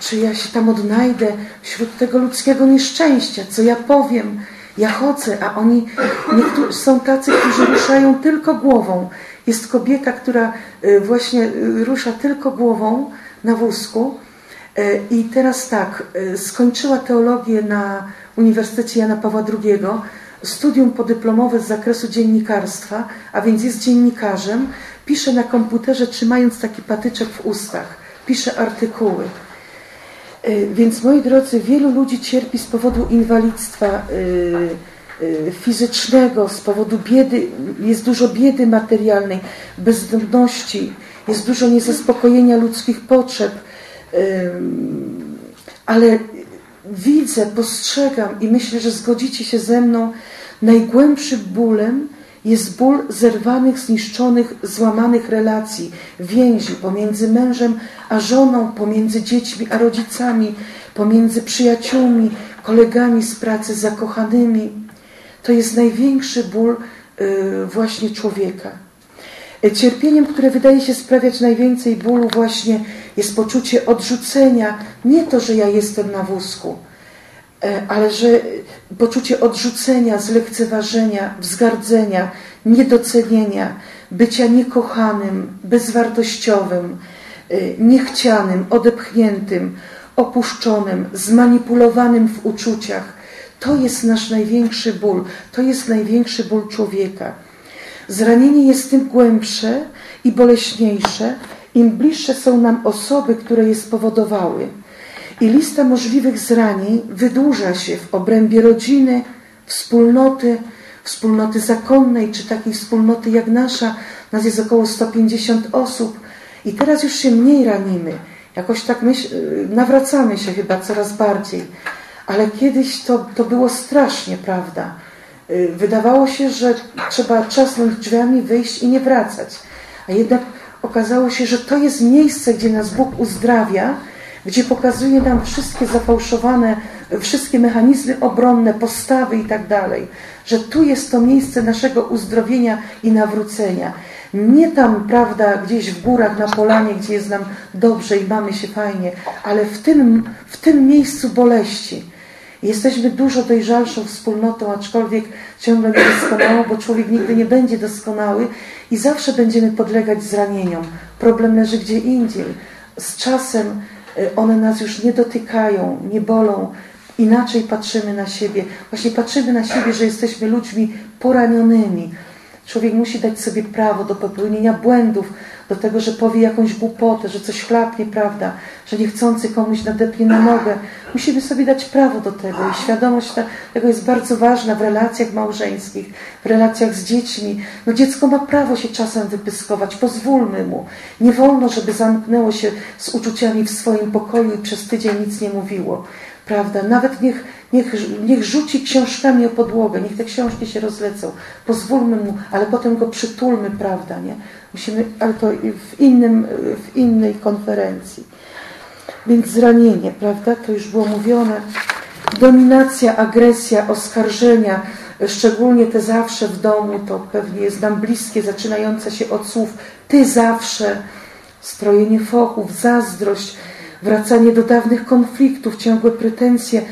czy ja się tam odnajdę wśród tego ludzkiego nieszczęścia, co ja powiem. Ja chodzę, a oni są tacy, którzy ruszają tylko głową. Jest kobieta, która y, właśnie y, rusza tylko głową na wózku. Y, I teraz tak, skończyła teologię na Uniwersytecie Jana Pawła II, studium podyplomowe z zakresu dziennikarstwa, a więc jest dziennikarzem, pisze na komputerze trzymając taki patyczek w ustach pisze artykuły. Więc moi drodzy, wielu ludzi cierpi z powodu inwalidztwa fizycznego, z powodu biedy, jest dużo biedy materialnej, bezdomności, jest dużo niezaspokojenia ludzkich potrzeb. Ale widzę, postrzegam i myślę, że zgodzicie się ze mną, najgłębszym bólem jest ból zerwanych, zniszczonych, złamanych relacji, więzi pomiędzy mężem a żoną, pomiędzy dziećmi a rodzicami, pomiędzy przyjaciółmi, kolegami z pracy, zakochanymi. To jest największy ból y, właśnie człowieka. Cierpieniem, które wydaje się sprawiać najwięcej bólu właśnie jest poczucie odrzucenia. Nie to, że ja jestem na wózku, E, ale że poczucie odrzucenia, zlekceważenia, wzgardzenia, niedocenienia, bycia niekochanym, bezwartościowym, e, niechcianym, odepchniętym, opuszczonym, zmanipulowanym w uczuciach. To jest nasz największy ból, to jest największy ból człowieka. Zranienie jest tym głębsze i boleśniejsze, im bliższe są nam osoby, które je spowodowały. I lista możliwych zranień wydłuża się w obrębie rodziny, wspólnoty, wspólnoty zakonnej, czy takiej wspólnoty jak nasza. Nas jest około 150 osób i teraz już się mniej ranimy. Jakoś tak myśl, nawracamy się chyba coraz bardziej. Ale kiedyś to, to było strasznie, prawda? Wydawało się, że trzeba trzasnąć drzwiami, wyjść i nie wracać. A jednak okazało się, że to jest miejsce, gdzie nas Bóg uzdrawia, gdzie pokazuje nam wszystkie zafałszowane, wszystkie mechanizmy obronne, postawy i tak dalej, że tu jest to miejsce naszego uzdrowienia i nawrócenia. Nie tam, prawda, gdzieś w górach, na polanie, gdzie jest nam dobrze i mamy się fajnie, ale w tym, w tym miejscu boleści. Jesteśmy dużo dojrzalszą wspólnotą, aczkolwiek ciągle niedoskonałą, bo człowiek nigdy nie będzie doskonały i zawsze będziemy podlegać zranieniom. Problem leży gdzie indziej. Z czasem Y, one nas już nie dotykają, nie bolą. Inaczej patrzymy na siebie. Właśnie patrzymy na siebie, że jesteśmy ludźmi poranionymi. Człowiek musi dać sobie prawo do popełnienia błędów, do tego, że powie jakąś głupotę, że coś chlapnie, prawda, że niechcący komuś nadepnie na nogę. Musimy sobie dać prawo do tego i świadomość tego jest bardzo ważna w relacjach małżeńskich, w relacjach z dziećmi. No dziecko ma prawo się czasem wypyskować, pozwólmy mu. Nie wolno, żeby zamknęło się z uczuciami w swoim pokoju i przez tydzień nic nie mówiło. Prawda? Nawet niech, niech, niech rzuci książkami o podłogę, niech te książki się rozlecą. Pozwólmy mu, ale potem go przytulmy, prawda? Nie? Musimy, ale to w, innym, w innej konferencji. Więc zranienie, prawda? To już było mówione. Dominacja, agresja, oskarżenia, szczególnie te zawsze w domu, to pewnie jest nam bliskie, zaczynające się od słów ty zawsze, strojenie fochów, zazdrość, wracanie do dawnych konfliktów, ciągłe pretensje,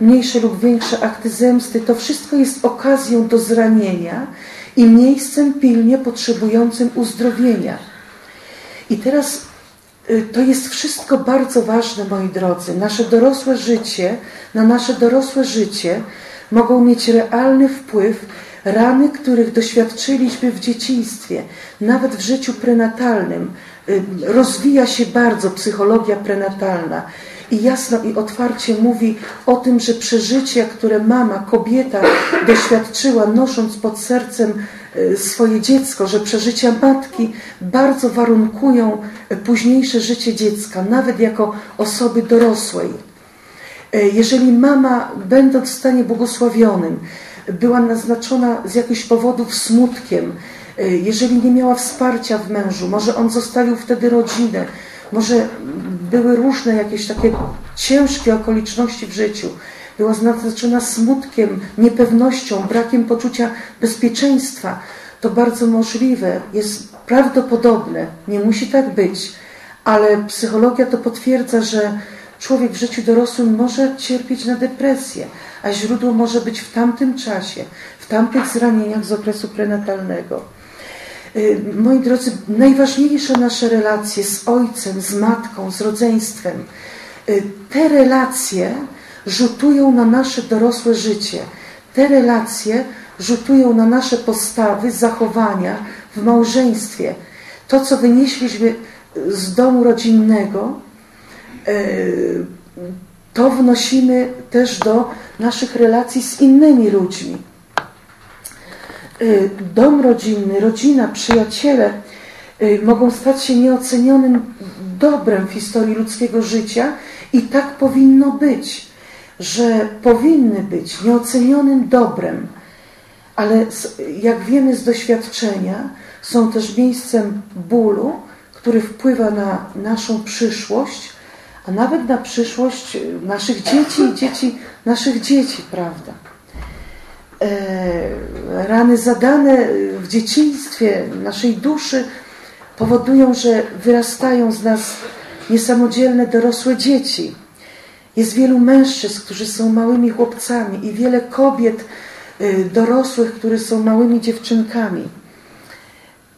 mniejsze lub większe akty zemsty, to wszystko jest okazją do zranienia i miejscem pilnie potrzebującym uzdrowienia. I teraz y, to jest wszystko bardzo ważne, moi drodzy. Nasze dorosłe życie, na nasze dorosłe życie mogą mieć realny wpływ rany, których doświadczyliśmy w dzieciństwie, nawet w życiu prenatalnym, rozwija się bardzo psychologia prenatalna i jasno i otwarcie mówi o tym, że przeżycia, które mama, kobieta doświadczyła, nosząc pod sercem e, swoje dziecko, że przeżycia matki bardzo warunkują późniejsze życie dziecka, nawet jako osoby dorosłej. Jeżeli mama, będąc w stanie błogosławionym, była naznaczona z jakichś powodów smutkiem, jeżeli nie miała wsparcia w mężu, może on zostawił wtedy rodzinę, może były różne jakieś takie ciężkie okoliczności w życiu, była naznaczona smutkiem, niepewnością, brakiem poczucia bezpieczeństwa, to bardzo możliwe, jest prawdopodobne, nie musi tak być, ale psychologia to potwierdza, że człowiek w życiu dorosłym może cierpieć na depresję, a źródło może być w tamtym czasie, w tamtych zranieniach z okresu prenatalnego. Y, moi drodzy, najważniejsze nasze relacje z ojcem, z matką, z rodzeństwem, y, te relacje rzutują na nasze dorosłe życie. Te relacje rzutują na nasze postawy, zachowania w małżeństwie. To, co wynieśliśmy z domu rodzinnego, y, to wnosimy też do naszych relacji z innymi ludźmi. Y, dom rodzinny, rodzina, przyjaciele y, mogą stać się nieocenionym dobrem w historii ludzkiego życia i tak powinno być, że powinny być nieocenionym dobrem, ale jak wiemy z doświadczenia, są też miejscem bólu, który wpływa na naszą przyszłość, a nawet na przyszłość naszych dzieci i dzieci naszych dzieci, prawda? E, rany zadane w dzieciństwie naszej duszy powodują, że wyrastają z nas niesamodzielne dorosłe dzieci. Jest wielu mężczyzn, którzy są małymi chłopcami i wiele kobiet e, dorosłych, które są małymi dziewczynkami.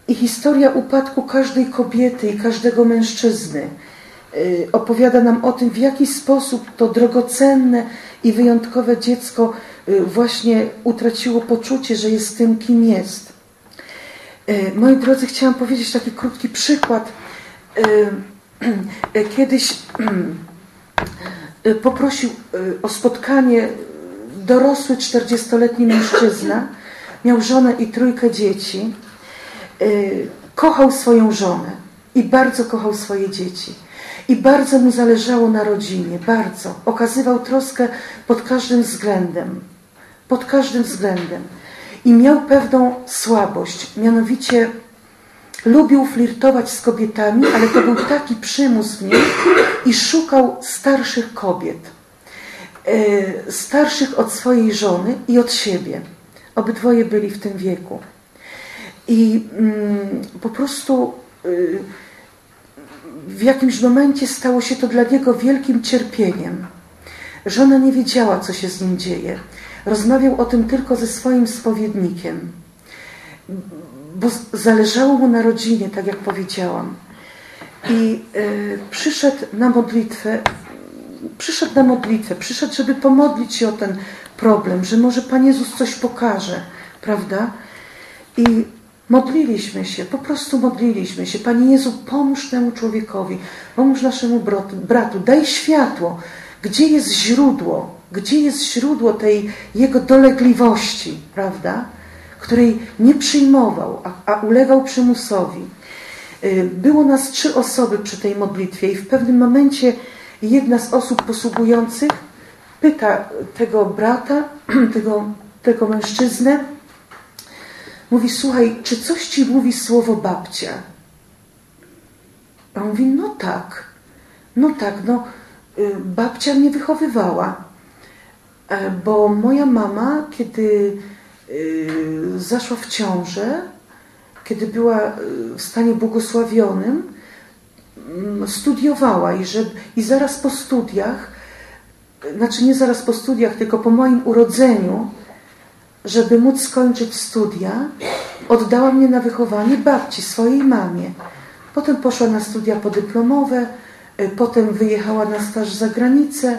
I historia upadku każdej kobiety i każdego mężczyzny opowiada nam o tym, w jaki sposób to drogocenne i wyjątkowe dziecko Y, właśnie utraciło poczucie, że jest tym, kim jest. Y, moi drodzy, chciałam powiedzieć taki krótki przykład. Y, kiedyś poprosił o spotkanie dorosły 40-letni mężczyzna, miał żonę i trójkę dzieci, kochał swoją żonę i bardzo kochał swoje dzieci. I bardzo mu zależało na rodzinie, bardzo. Okazywał troskę pod każdym względem pod każdym względem. I miał pewną słabość, mianowicie lubił flirtować z kobietami, ale to był taki przymus w nim i szukał starszych kobiet. E, starszych od swojej żony i od siebie. Obydwoje byli w tym wieku. I mm, po prostu y, w jakimś momencie stało się to dla niego wielkim cierpieniem. Żona nie wiedziała, co się z nim dzieje. Rozmawiał o tym tylko ze swoim spowiednikiem, bo zależało mu na rodzinie, tak jak powiedziałam. I y, przyszedł na modlitwę, przyszedł na modlitwę, przyszedł, żeby pomodlić się o ten problem, że może Pan Jezus coś pokaże, prawda? I modliliśmy się, po prostu modliliśmy się. Panie Jezu, pomóż temu człowiekowi, pomóż naszemu bratu, daj światło, gdzie jest źródło, gdzie jest źródło tej jego dolegliwości, prawda? Której nie przyjmował, a, a ulegał przymusowi. Y, było nas trzy osoby przy tej modlitwie i w pewnym momencie jedna z osób posługujących pyta tego brata, tego, tego mężczyznę, mówi, słuchaj, czy coś ci mówi słowo babcia? A on mówi, no tak, no tak, no y, babcia mnie wychowywała. E, bo moja mama, kiedy y, zaszła w ciążę, kiedy była y, w stanie błogosławionym, mm, studiowała i, że, i zaraz po studiach, znaczy nie zaraz po studiach, tylko po moim urodzeniu, żeby móc skończyć studia, oddała mnie na wychowanie babci, swojej mamie. Potem poszła na studia podyplomowe, y, potem wyjechała na staż za granicę,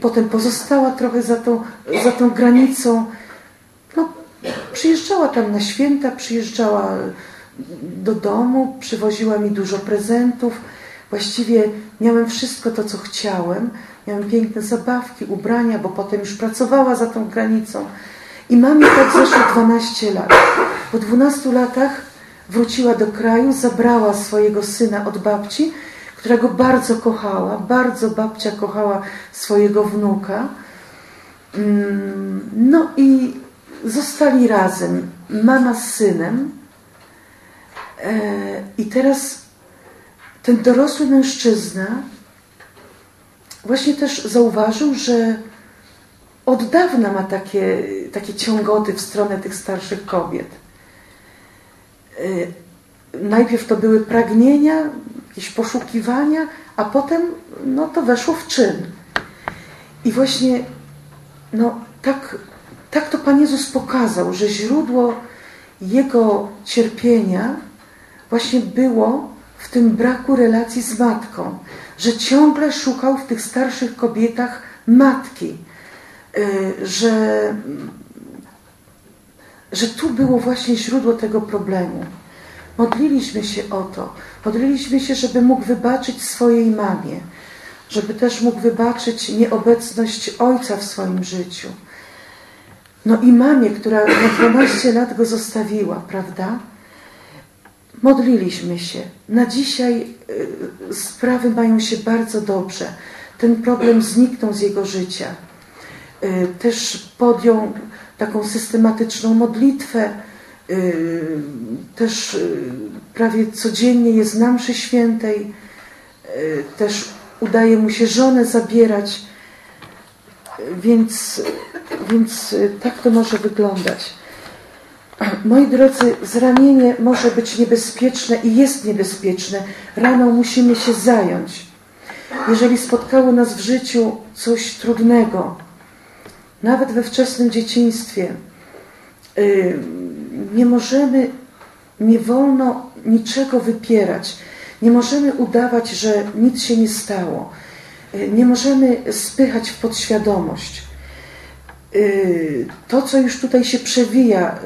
Potem pozostała trochę za tą, za tą granicą. No, przyjeżdżała tam na święta, przyjeżdżała do domu, przywoziła mi dużo prezentów. Właściwie miałem wszystko to, co chciałem. Miałem piękne zabawki, ubrania, bo potem już pracowała za tą granicą. I mamie tak zeszło 12 lat. Po 12 latach wróciła do kraju, zabrała swojego syna od babci, którego bardzo kochała. Bardzo babcia kochała swojego wnuka. Mm, no i zostali razem, mama z synem. E, I teraz ten dorosły mężczyzna właśnie też zauważył, że od dawna ma takie, takie ciągoty w stronę tych starszych kobiet. E, najpierw to były pragnienia, jakieś poszukiwania, a potem no, to weszło w czyn. I właśnie no, tak, tak to Pan Jezus pokazał, że źródło Jego cierpienia właśnie było w tym braku relacji z matką, że ciągle szukał w tych starszych kobietach matki, y, że, że tu było właśnie źródło tego problemu. Modliliśmy się o to. Modliliśmy się, żeby mógł wybaczyć swojej mamie, żeby też mógł wybaczyć nieobecność ojca w swoim życiu. No i mamie, która na 12 lat go zostawiła, prawda? Modliliśmy się. Na dzisiaj y, sprawy mają się bardzo dobrze. Ten problem zniknął z jego życia. Y, też podjął taką systematyczną modlitwę. Y, też prawie codziennie jest na mszy świętej. Też udaje mu się żonę zabierać. Więc, więc tak to może wyglądać. Moi drodzy, zranienie może być niebezpieczne i jest niebezpieczne. Raną musimy się zająć. Jeżeli spotkało nas w życiu coś trudnego, nawet we wczesnym dzieciństwie, y, nie możemy, nie wolno niczego wypierać. Nie możemy udawać, że nic się nie stało. Y, nie możemy spychać w podświadomość. Y, to, co już tutaj się przewija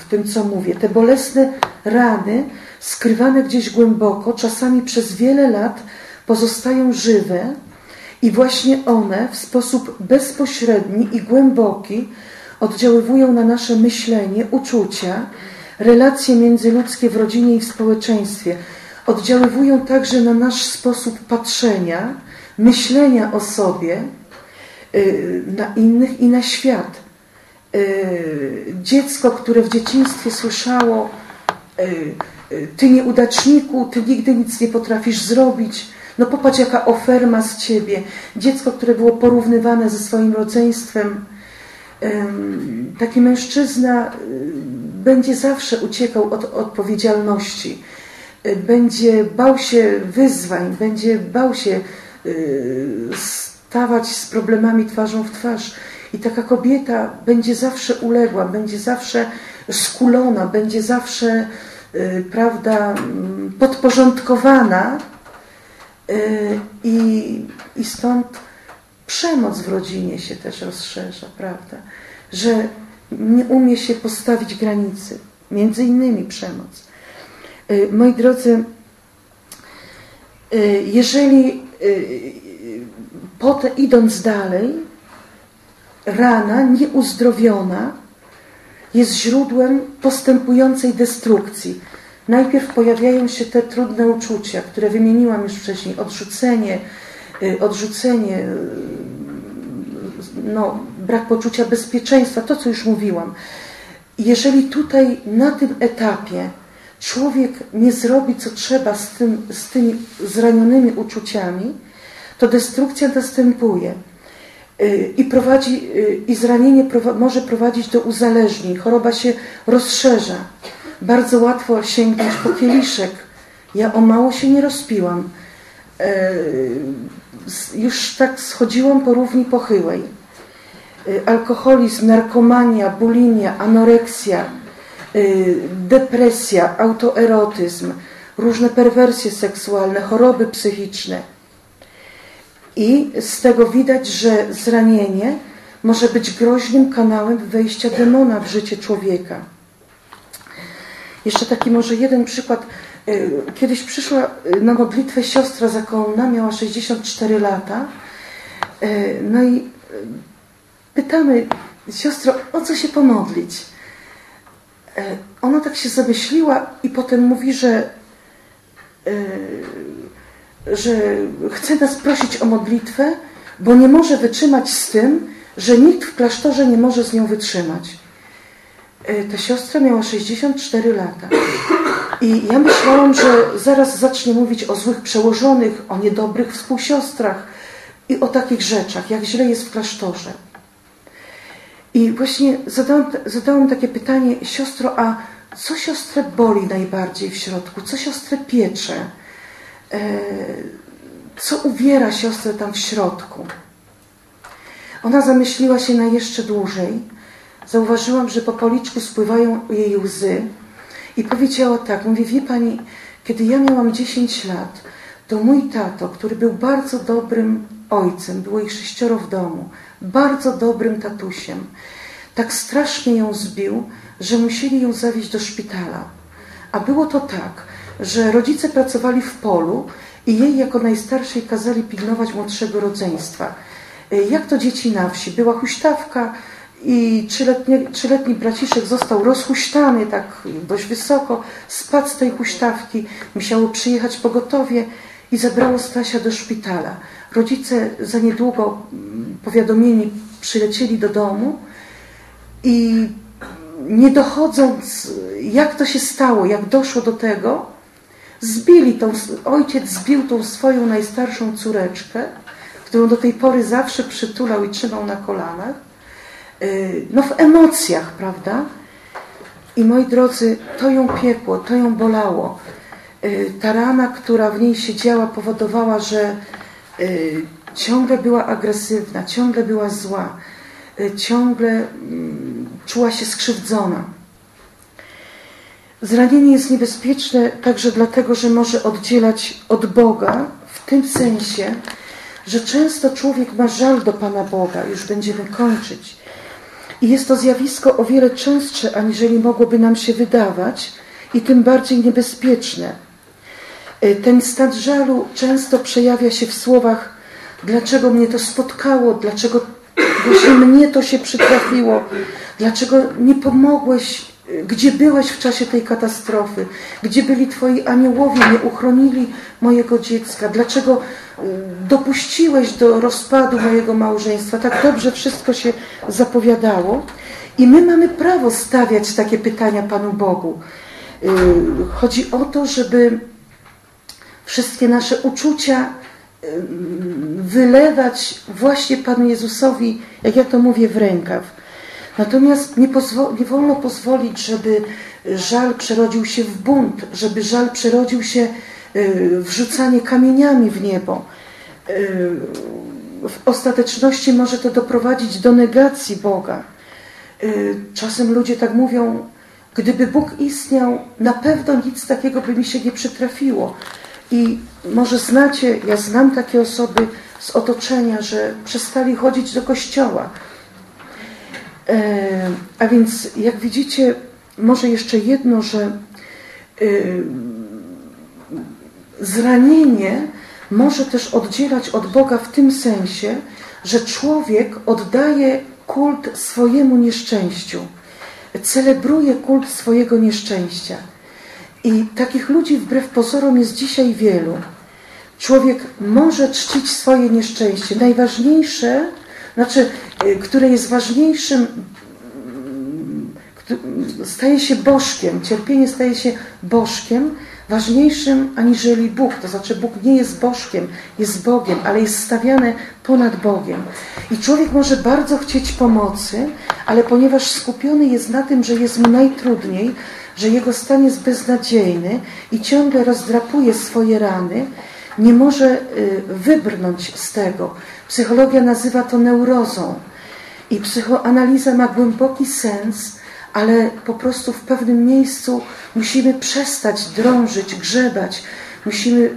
w tym, co mówię, te bolesne rany, skrywane gdzieś głęboko, czasami przez wiele lat pozostają żywe i właśnie one w sposób bezpośredni i głęboki oddziaływują na nasze myślenie, uczucia, relacje międzyludzkie w rodzinie i w społeczeństwie. Oddziaływują także na nasz sposób patrzenia, myślenia o sobie, Y, na innych i na świat. Y, dziecko, które w dzieciństwie słyszało y, ty nieudaczniku, ty nigdy nic nie potrafisz zrobić, no popatrz jaka oferma z ciebie. Dziecko, które było porównywane ze swoim rodzeństwem, taki mężczyzna będzie zawsze uciekał od odpowiedzialności, będzie bał się wyzwań, będzie bał się stawać z problemami twarzą w twarz. I taka kobieta będzie zawsze uległa, będzie zawsze skulona, będzie zawsze, y, prawda, mm, podporządkowana. Y, I, I stąd przemoc w rodzinie się też rozszerza, prawda? Że nie umie się postawić granicy. Między innymi przemoc. Y, moi drodzy, jeżeli potem idąc dalej, rana nieuzdrowiona jest źródłem postępującej destrukcji. Najpierw pojawiają się te trudne uczucia, które wymieniłam już wcześniej. Odrzucenie, y, odrzucenie, y, no, brak poczucia bezpieczeństwa, to co już mówiłam. Jeżeli tutaj na tym etapie człowiek nie zrobi co trzeba z, tym, z tymi zranionymi uczuciami, to destrukcja następuje y, i, prowadzi, i zranienie może prowadzić do uzależnień. Choroba się rozszerza. Bardzo łatwo sięgnąć po kieliszek. Ja o mało się nie rozpiłam. E, już tak schodziłam po równi pochyłej. Y, alkoholizm, narkomania, bulimia, anoreksja, depresja, autoerotyzm, różne perwersje seksualne, choroby psychiczne – i z tego widać, że zranienie może być groźnym kanałem wejścia demona w życie człowieka. Jeszcze taki może jeden przykład. Kiedyś przyszła na modlitwę siostra zakonna, miała 64 lata. No i pytamy, siostro, o co się pomodlić? Ona tak się zamyśliła i potem mówi, że że chce nas prosić o modlitwę, bo nie może wytrzymać z tym, że nikt w klasztorze nie może z nią wytrzymać. E, ta siostra miała 64 lata. I ja myślałam, że zaraz zacznie mówić o złych przełożonych, o niedobrych współsiostrach i o takich rzeczach, jak źle jest w klasztorze. I właśnie zadałam, zadałam takie pytanie, siostro, a co siostrę boli najbardziej w środku? Co siostrę piecze? E, co uwiera siostrę tam w środku? Ona zamyśliła się na jeszcze dłużej. Zauważyłam, że po policzku spływają jej łzy i powiedziała tak, mówi, wie pani, kiedy ja miałam 10 lat, to mój tato, który był bardzo dobrym ojcem, było ich sześcioro w domu, bardzo dobrym tatusiem, tak strasznie ją zbił, że musieli ją zawieźć do szpitala. A było to tak, że rodzice pracowali w polu i jej jako najstarszej kazali pilnować młodszego rodzeństwa. Jak to dzieci na wsi? Była huśtawka i trzyletni, trzyletni braciszek został rozhuśtany tak dość wysoko, spadł z tej huśtawki, musiało przyjechać pogotowie i zabrało Stasia do szpitala. Rodzice za niedługo mm, powiadomieni przylecieli do domu i nie dochodząc, jak to się stało, jak doszło do tego, zbili tą, ojciec zbił tą swoją najstarszą córeczkę, którą do tej pory zawsze przytulał i trzymał na kolanach, no w emocjach, prawda? I moi drodzy, to ją piekło, to ją bolało. Y, ta rana, która w niej się działa, powodowała, że y, ciągle była agresywna, ciągle była zła, ciągle mm, czuła się skrzywdzona. Zranienie jest niebezpieczne także dlatego, że może oddzielać od Boga w tym sensie, że często człowiek ma żal do Pana Boga, już będziemy kończyć. I jest to zjawisko o wiele częstsze, aniżeli mogłoby nam się wydawać i tym bardziej niebezpieczne. E, ten stan żalu często przejawia się w słowach dlaczego mnie to spotkało, dlaczego właśnie mnie to się przytrafiło, dlaczego nie pomogłeś gdzie byłeś w czasie tej katastrofy? Gdzie byli Twoi aniołowie, nie uchronili mojego dziecka? Dlaczego y, dopuściłeś do rozpadu mojego małżeństwa? Tak dobrze wszystko się zapowiadało. I my mamy prawo stawiać takie pytania Panu Bogu. Y, chodzi o to, żeby wszystkie nasze uczucia y, wylewać właśnie Panu Jezusowi, jak ja to mówię, w rękaw Natomiast nie, nie wolno pozwolić, żeby żal przerodził się w bunt, żeby żal przerodził się y, w rzucanie kamieniami w niebo. Y, w ostateczności może to doprowadzić do negacji Boga. Y, czasem ludzie tak mówią, gdyby Bóg istniał, na pewno nic takiego by mi się nie przytrafiło. I może znacie, ja znam takie osoby z otoczenia, że przestali chodzić do kościoła, a więc, jak widzicie, może jeszcze jedno, że e, zranienie może też oddzielać od Boga w tym sensie, że człowiek oddaje kult swojemu nieszczęściu, celebruje kult swojego nieszczęścia. I takich ludzi wbrew pozorom jest dzisiaj wielu. Człowiek może czcić swoje nieszczęście. Najważniejsze znaczy, y, które jest ważniejszym, staje się bożkiem, cierpienie staje się bożkiem, ważniejszym aniżeli Bóg. To znaczy, Bóg nie jest bożkiem, jest Bogiem, ale jest stawiane ponad Bogiem. I człowiek może bardzo chcieć pomocy, ale ponieważ skupiony jest na tym, że jest mu najtrudniej, że jego stan jest beznadziejny i ciągle rozdrapuje swoje rany, nie może y, wybrnąć z tego. Psychologia nazywa to neurozą. I psychoanaliza ma głęboki sens, ale po prostu w pewnym miejscu musimy przestać drążyć, grzebać, musimy y,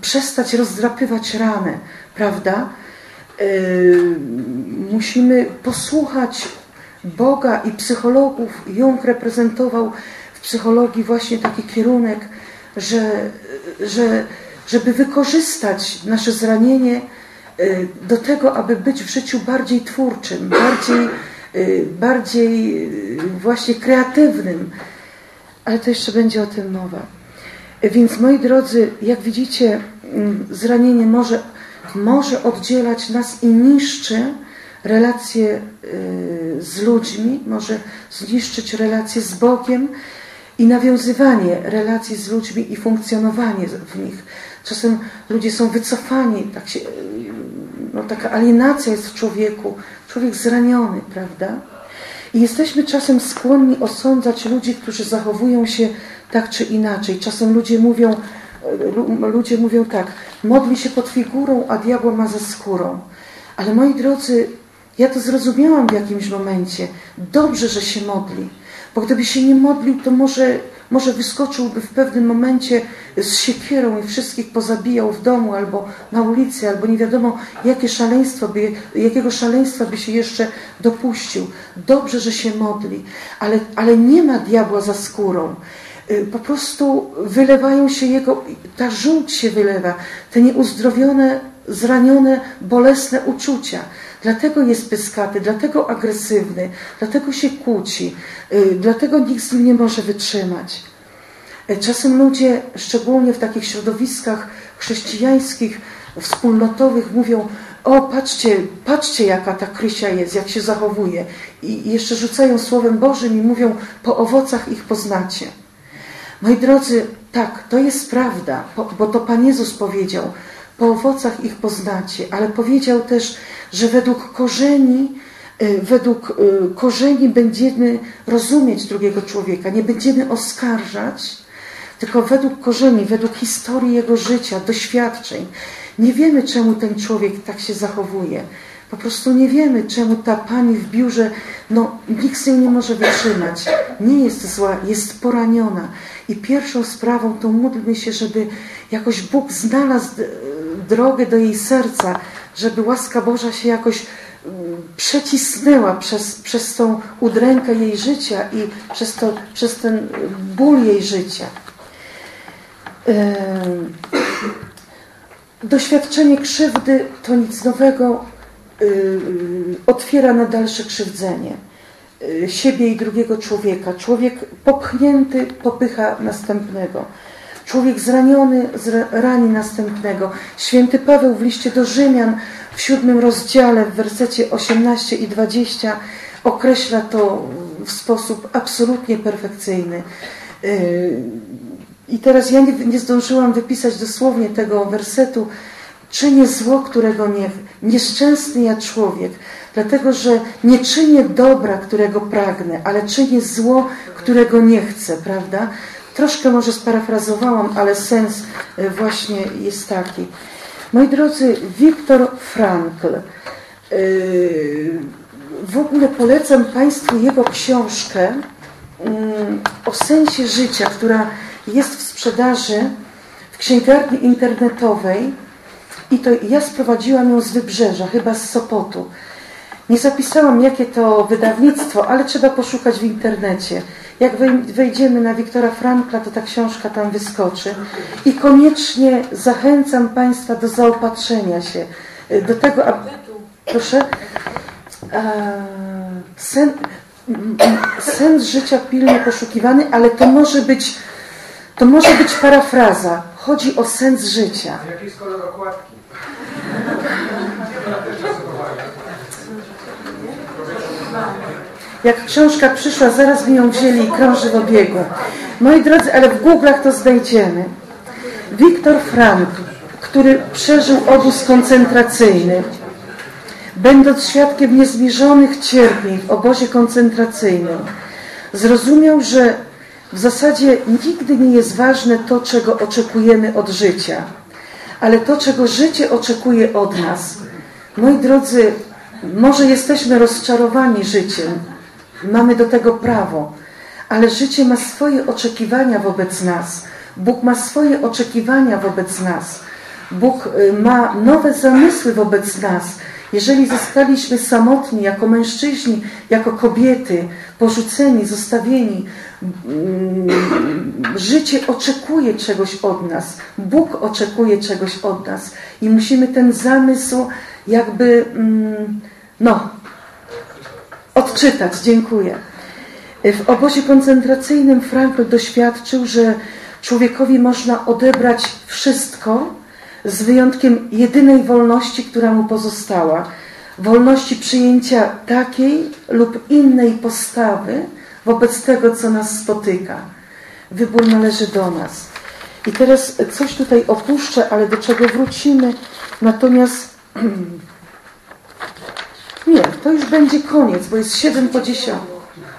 przestać rozdrapywać ranę, prawda? Yy, musimy posłuchać Boga i psychologów. Jung reprezentował w psychologii właśnie taki kierunek, że, że żeby wykorzystać nasze zranienie y, do tego, aby być w życiu bardziej twórczym, bardziej, y, bardziej y, właśnie kreatywnym. Ale to jeszcze będzie o tym mowa. Więc moi drodzy, jak widzicie, mm, zranienie może, może oddzielać nas i niszczy relacje z ludźmi, może zniszczyć relacje z Bogiem i nawiązywanie relacji z ludźmi i funkcjonowanie w nich. Czasem ludzie są wycofani, tak się, no, taka alienacja jest w człowieku, człowiek zraniony, prawda? I jesteśmy czasem skłonni osądzać ludzi, którzy zachowują się tak czy inaczej. Czasem ludzie mówią, ludzie mówią tak, modli się pod figurą, a diabła ma za skórą. Ale moi drodzy, ja to zrozumiałam w jakimś momencie. Dobrze, że się modli. Bo gdyby się nie modlił, to może, może wyskoczyłby w pewnym momencie z siekierą i wszystkich pozabijał w domu albo na ulicy, albo nie wiadomo jakie szaleństwo by, jakiego szaleństwa by się jeszcze dopuścił. Dobrze, że się modli, ale, ale nie ma diabła za skórą y, po prostu wylewają się jego, ta żółć się wylewa, te nieuzdrowione, zranione, bolesne uczucia. Dlatego jest pyskaty, dlatego agresywny, dlatego się kłóci, y, dlatego nikt z nim nie może wytrzymać. E, czasem ludzie, szczególnie w takich środowiskach chrześcijańskich, wspólnotowych, mówią: O, patrzcie, patrzcie, jaka ta Krysia jest, jak się zachowuje. I jeszcze rzucają Słowem Bożym i mówią: Po owocach ich poznacie. Moi drodzy, tak, to jest prawda, bo to Pan Jezus powiedział: Po owocach ich poznacie, ale powiedział też, że według korzeni, y, według y, korzeni będziemy rozumieć drugiego człowieka, nie będziemy oskarżać, tylko według korzeni, według historii jego życia, doświadczeń. Nie wiemy, czemu ten człowiek tak się zachowuje. Po prostu nie wiemy, czemu ta pani w biurze, no nikt z niej nie może wytrzymać. Nie jest zła, jest poraniona. I pierwszą sprawą to módlmy się, żeby jakoś Bóg znalazł y, drogę do jej serca, żeby łaska Boża się jakoś mm, przecisnęła przez, przez tą udrękę jej życia i przez, to, przez ten ból jej życia. Doświadczenie krzywdy to nic nowego, y, otwiera na dalsze krzywdzenie y, siebie i drugiego człowieka. Człowiek popchnięty popycha następnego. Człowiek zraniony rani następnego. Święty Paweł w liście do Rzymian w siódmym rozdziale, w wersecie 18 i 20 określa to w sposób absolutnie perfekcyjny. Yy, I teraz ja nie, nie zdążyłam wypisać dosłownie tego wersetu. Czynię zło, którego nie... Nieszczęsny ja człowiek, dlatego że nie czynię dobra, którego pragnę, ale czynię zło, którego nie chcę, prawda? Troszkę może sparafrazowałam, ale sens e, właśnie jest taki. Moi drodzy, Viktor Frankl. E, w ogóle polecam Państwu jego książkę mm, o sensie życia, która jest w sprzedaży w księgarni internetowej i to ja sprowadziłam ją z Wybrzeża, chyba z Sopotu. Nie zapisałam, jakie to wydawnictwo, ale trzeba poszukać w internecie. Jak wejdziemy na Wiktora Frankla, to ta książka tam wyskoczy. I koniecznie zachęcam Państwa do zaopatrzenia się, do tego, aby... Proszę? Sen, sens życia pilnie poszukiwany, ale to może być to może być parafraza. Chodzi o sens życia. Jaki jest kolor okładki? Jak książka przyszła, zaraz mi ją wzięli i krąży w obiegu. Moi drodzy, ale w Google'ach to znajdziemy. Wiktor Frankl, który przeżył obóz koncentracyjny, będąc świadkiem niezmierzonych cierpień w obozie koncentracyjnym, zrozumiał, że w zasadzie nigdy nie jest ważne to, czego oczekujemy od życia, ale to, czego życie oczekuje od nas. Moi drodzy, może jesteśmy rozczarowani życiem, Mamy do tego prawo, ale życie ma swoje oczekiwania wobec nas. Bóg ma swoje oczekiwania wobec nas. Bóg y, ma nowe zamysły wobec nas Jeżeli zostaliśmy samotni jako mężczyźni, jako kobiety, porzuceni, zostawieni, mm, życie oczekuje czegoś od nas. Bóg oczekuje czegoś od nas i musimy ten zamysł jakby, mm, no, odczytać. Dziękuję. W obozie koncentracyjnym Frankl doświadczył, że człowiekowi można odebrać wszystko, z wyjątkiem jedynej wolności, która mu pozostała. Wolności przyjęcia takiej lub innej postawy wobec tego, co nas spotyka. Wybór należy do nas. I teraz coś tutaj opuszczę, ale do czego wrócimy. Natomiast nie, to już będzie koniec, bo jest 7 po 10.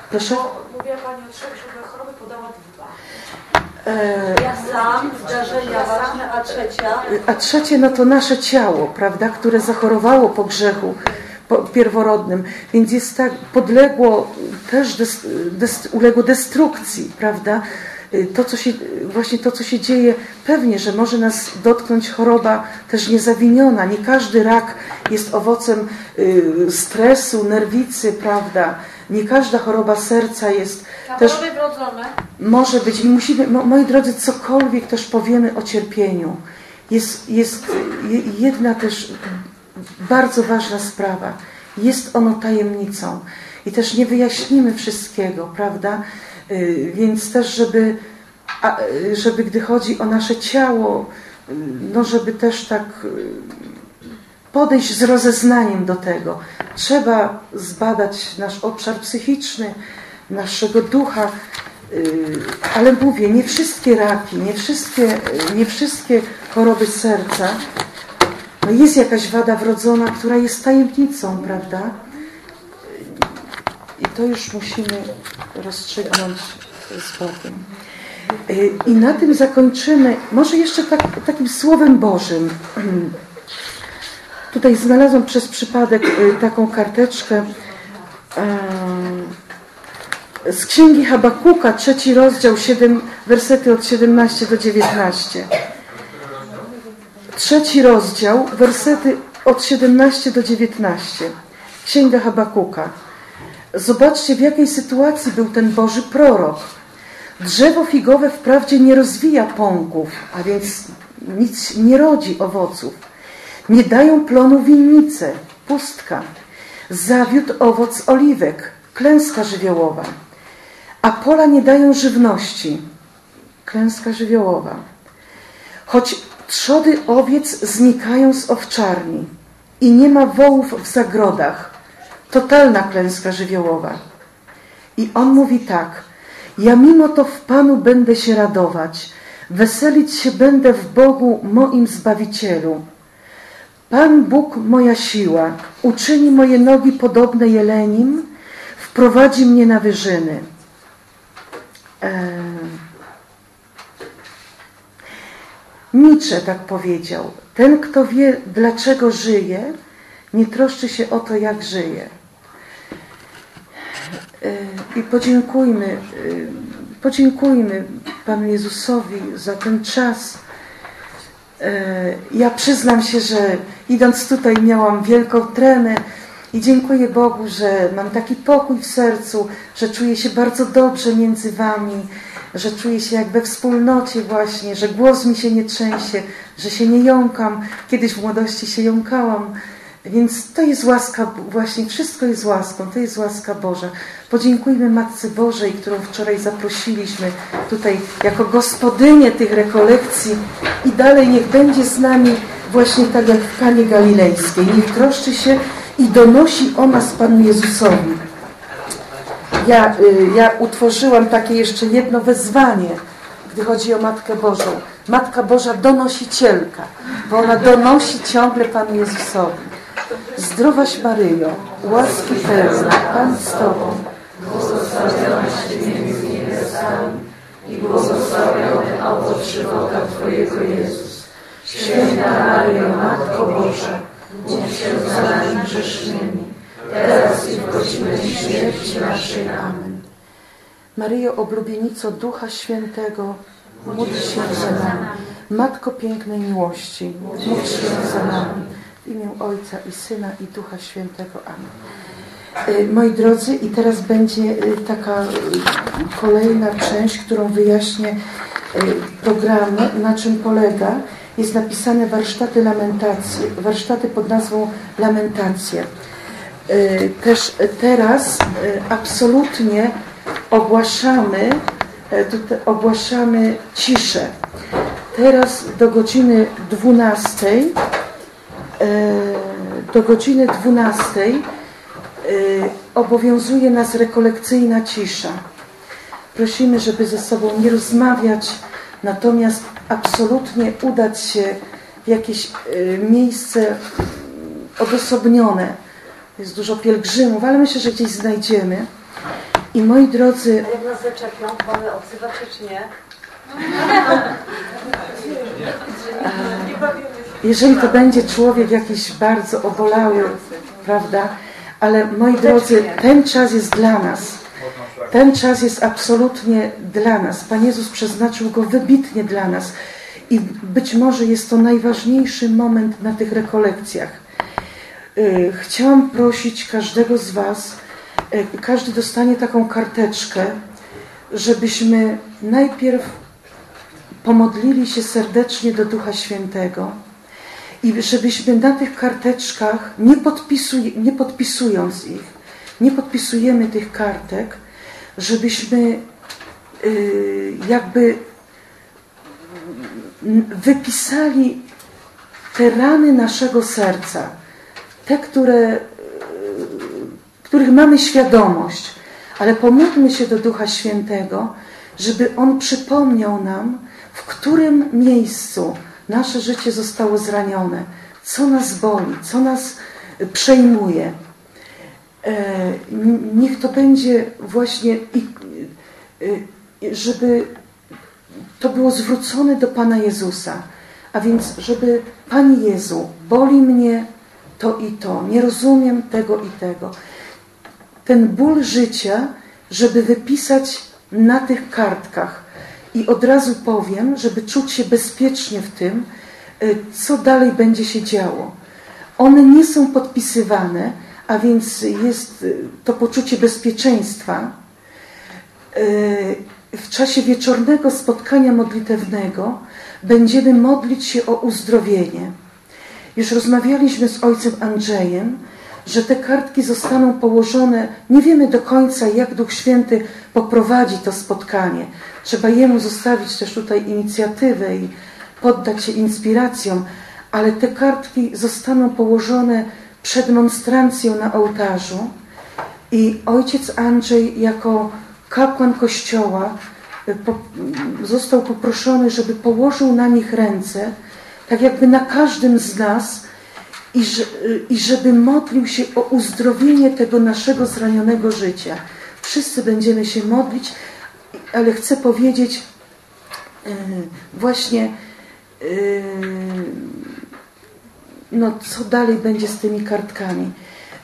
Proszę? Mówiła Pani o trzech źródłach choroby, podała dwa. E, Ja sam, zdarzenia ważne, a trzecia. A trzecie, no to nasze ciało, prawda, które zachorowało po grzechu po pierworodnym, więc jest tak, podległo też, des, des, uległo destrukcji, prawda. To, co się, właśnie to, co się dzieje, pewnie, że może nas dotknąć choroba też niezawiniona. Nie każdy rak jest owocem y, stresu, nerwicy, prawda. Nie każda choroba serca jest A też wrodzone? może być i musimy, mo- moi drodzy, cokolwiek też powiemy o cierpieniu. Jest, jest je- jedna też bardzo ważna sprawa. Jest ono tajemnicą i też nie wyjaśnimy wszystkiego, prawda? Y, Więc też, żeby, y, żeby gdy chodzi o nasze ciało, y, no żeby też tak podejść z rozeznaniem do tego. Trzeba zbadać nasz obszar psychiczny, naszego ducha, ale mówię, nie wszystkie raki, nie wszystkie, nie wszystkie choroby serca. No jest jakaś wada wrodzona, która jest tajemnicą, prawda? I to już musimy rozstrzygnąć z Bogiem. Yy, I na tym zakończymy, może jeszcze tak, takim Słowem Bożym. Tutaj znalazłam przez przypadek y, taką karteczkę y, z Księgi Habakuka, trzeci rozdział, 7, wersety od 17 do 19. Trzeci rozdział, wersety od 17 do 19. Księga Habakuka. Zobaczcie, w jakiej sytuacji był ten Boży prorok. Drzewo figowe wprawdzie nie rozwija pąków, a więc nic nie rodzi owoców. Nie dają plonu winnice, pustka. Zawiódł owoc oliwek, klęska żywiołowa. A pola nie dają żywności, klęska żywiołowa. Choć trzody owiec znikają z owczarni i nie ma wołów w zagrodach, totalna klęska żywiołowa. I on mówi tak, ja mimo to w Panu będę się radować, weselić się będę w Bogu moim Zbawicielu. Pan Bóg moja siła, uczyni moje nogi podobne jelenim, wprowadzi mnie na wyżyny. Eee... Nietzsche tak powiedział. Ten, kto wie, dlaczego żyje, nie troszczy się o to, jak żyje. I podziękujmy, podziękujmy Panu Jezusowi za ten czas. Ja przyznam się, że idąc tutaj miałam wielką tremę i dziękuję Bogu, że mam taki pokój w sercu, że czuję się bardzo dobrze między Wami, że czuję się jak we wspólnocie właśnie, że głos mi się nie trzęsie, że się nie jąkam. Kiedyś w młodości się jąkałam. Więc to jest łaska, właśnie wszystko jest łaską, to jest łaska Boża. Podziękujmy Matce Bożej, którą wczoraj zaprosiliśmy tutaj jako gospodynię tych rekolekcji i dalej niech będzie z nami właśnie tak jak w Kanie Galilejskiej. Niech troszczy się i donosi o nas Panu Jezusowi. Ja, ja utworzyłam takie jeszcze jedno wezwanie, gdy chodzi o Matkę Bożą. Matka Boża donosicielka, bo ona donosi ciągle Panu Jezusowi. Zdrowaś Maryjo, łaski pełna, Pan z Tobą. Błogosławionaś między niewiastami i błogosławiony owoc żywota Twojego Jezus. Święta Maryjo, Matko Boża, módl się za nami grzesznymi, teraz i w godzinę śmierci naszej. Amen. Maryjo, oblubienico Ducha Świętego, módl się za nami. Matko pięknej miłości, módl się za nami. Imię Ojca i Syna i Ducha Świętego. Amen. Y, moi drodzy, i teraz będzie y, taka y, kolejna część, którą wyjaśnię programu, na czym polega. Jest napisane warsztaty lamentacji, warsztaty pod nazwą Lamentacja. Też teraz absolutnie ogłaszamy, ogłaszamy ciszę. Teraz do godziny 12 do godziny 12 obowiązuje nas rekolekcyjna cisza. Prosimy, żeby ze sobą nie rozmawiać, natomiast absolutnie udać się w jakieś miejsce odosobnione. Jest dużo pielgrzymów, ale myślę, że gdzieś znajdziemy. I moi drodzy... A jak nas zaczepią, mamy odzywać się czy nie? Jeżeli to będzie człowiek jakiś bardzo obolały, prawda? Ale moi drodzy, ten czas jest dla nas. Ten czas jest absolutnie dla nas. Pan Jezus przeznaczył go wybitnie dla nas. I być może jest to najważniejszy moment na tych rekolekcjach. Y, chciałam prosić każdego z Was, y, każdy dostanie taką karteczkę, żebyśmy najpierw pomodlili się serdecznie do Ducha Świętego i żebyśmy na tych karteczkach, nie, podpisuj, nie podpisując ich, nie podpisujemy tych kartek, żebyśmy yy, jakby wypisali te rany naszego serca, te, które, yy, których mamy świadomość, ale pomódlmy się do Ducha Świętego, żeby On przypomniał nam, w którym miejscu nasze życie zostało zranione, co nas boli, co nas przejmuje. E, niech to będzie właśnie, e, żeby to było zwrócone do Pana Jezusa. A więc, żeby Panie Jezu, boli mnie to i to, nie rozumiem tego i tego. Ten ból życia, żeby wypisać na tych kartkach, i od razu powiem, żeby czuć się bezpiecznie w tym, y, co dalej będzie się działo. One nie są podpisywane, a więc jest y, to poczucie bezpieczeństwa. Y, w czasie wieczornego spotkania modlitewnego będziemy modlić się o uzdrowienie. Już rozmawialiśmy z ojcem Andrzejem, że te kartki zostaną położone. Nie wiemy do końca, jak Duch Święty poprowadzi to spotkanie. Trzeba Jemu zostawić też tutaj inicjatywę i poddać się inspiracjom, ale te kartki zostaną położone przed monstrancją na ołtarzu i ojciec Andrzej jako kapłan kościoła e, został poproszony, żeby położył na nich ręce, tak jakby na każdym z nas i, i żeby modlił się o uzdrowienie tego naszego zranionego życia. Wszyscy będziemy się modlić, ale chcę powiedzieć yy, właśnie, yy, no co dalej będzie z tymi kartkami.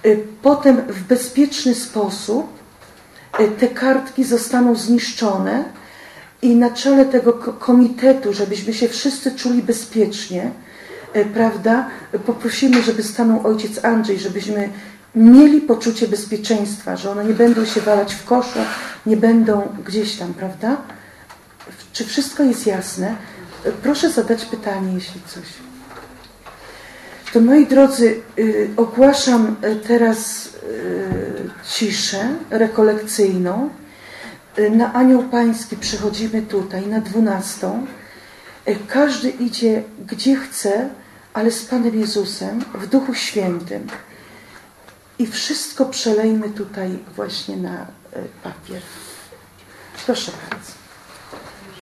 Yy, potem w bezpieczny sposób te kartki zostaną zniszczone i na czele tego komitetu, żebyśmy się wszyscy czuli bezpiecznie, prawda, poprosimy, żeby stanął ojciec Andrzej, żebyśmy mieli poczucie bezpieczeństwa, że one nie będą się walać w koszu, nie będą gdzieś tam, prawda? Czy wszystko jest jasne? Proszę zadać pytanie, jeśli coś. To moi drodzy, y, ogłaszam y, teraz y, ciszę rekolekcyjną. Na Anioł Pański przychodzimy tutaj na dwunastą. Każdy idzie gdzie chce, ale z Panem Jezusem w Duchu Świętym. I wszystko przelejmy tutaj właśnie na e, papier. Proszę bardzo.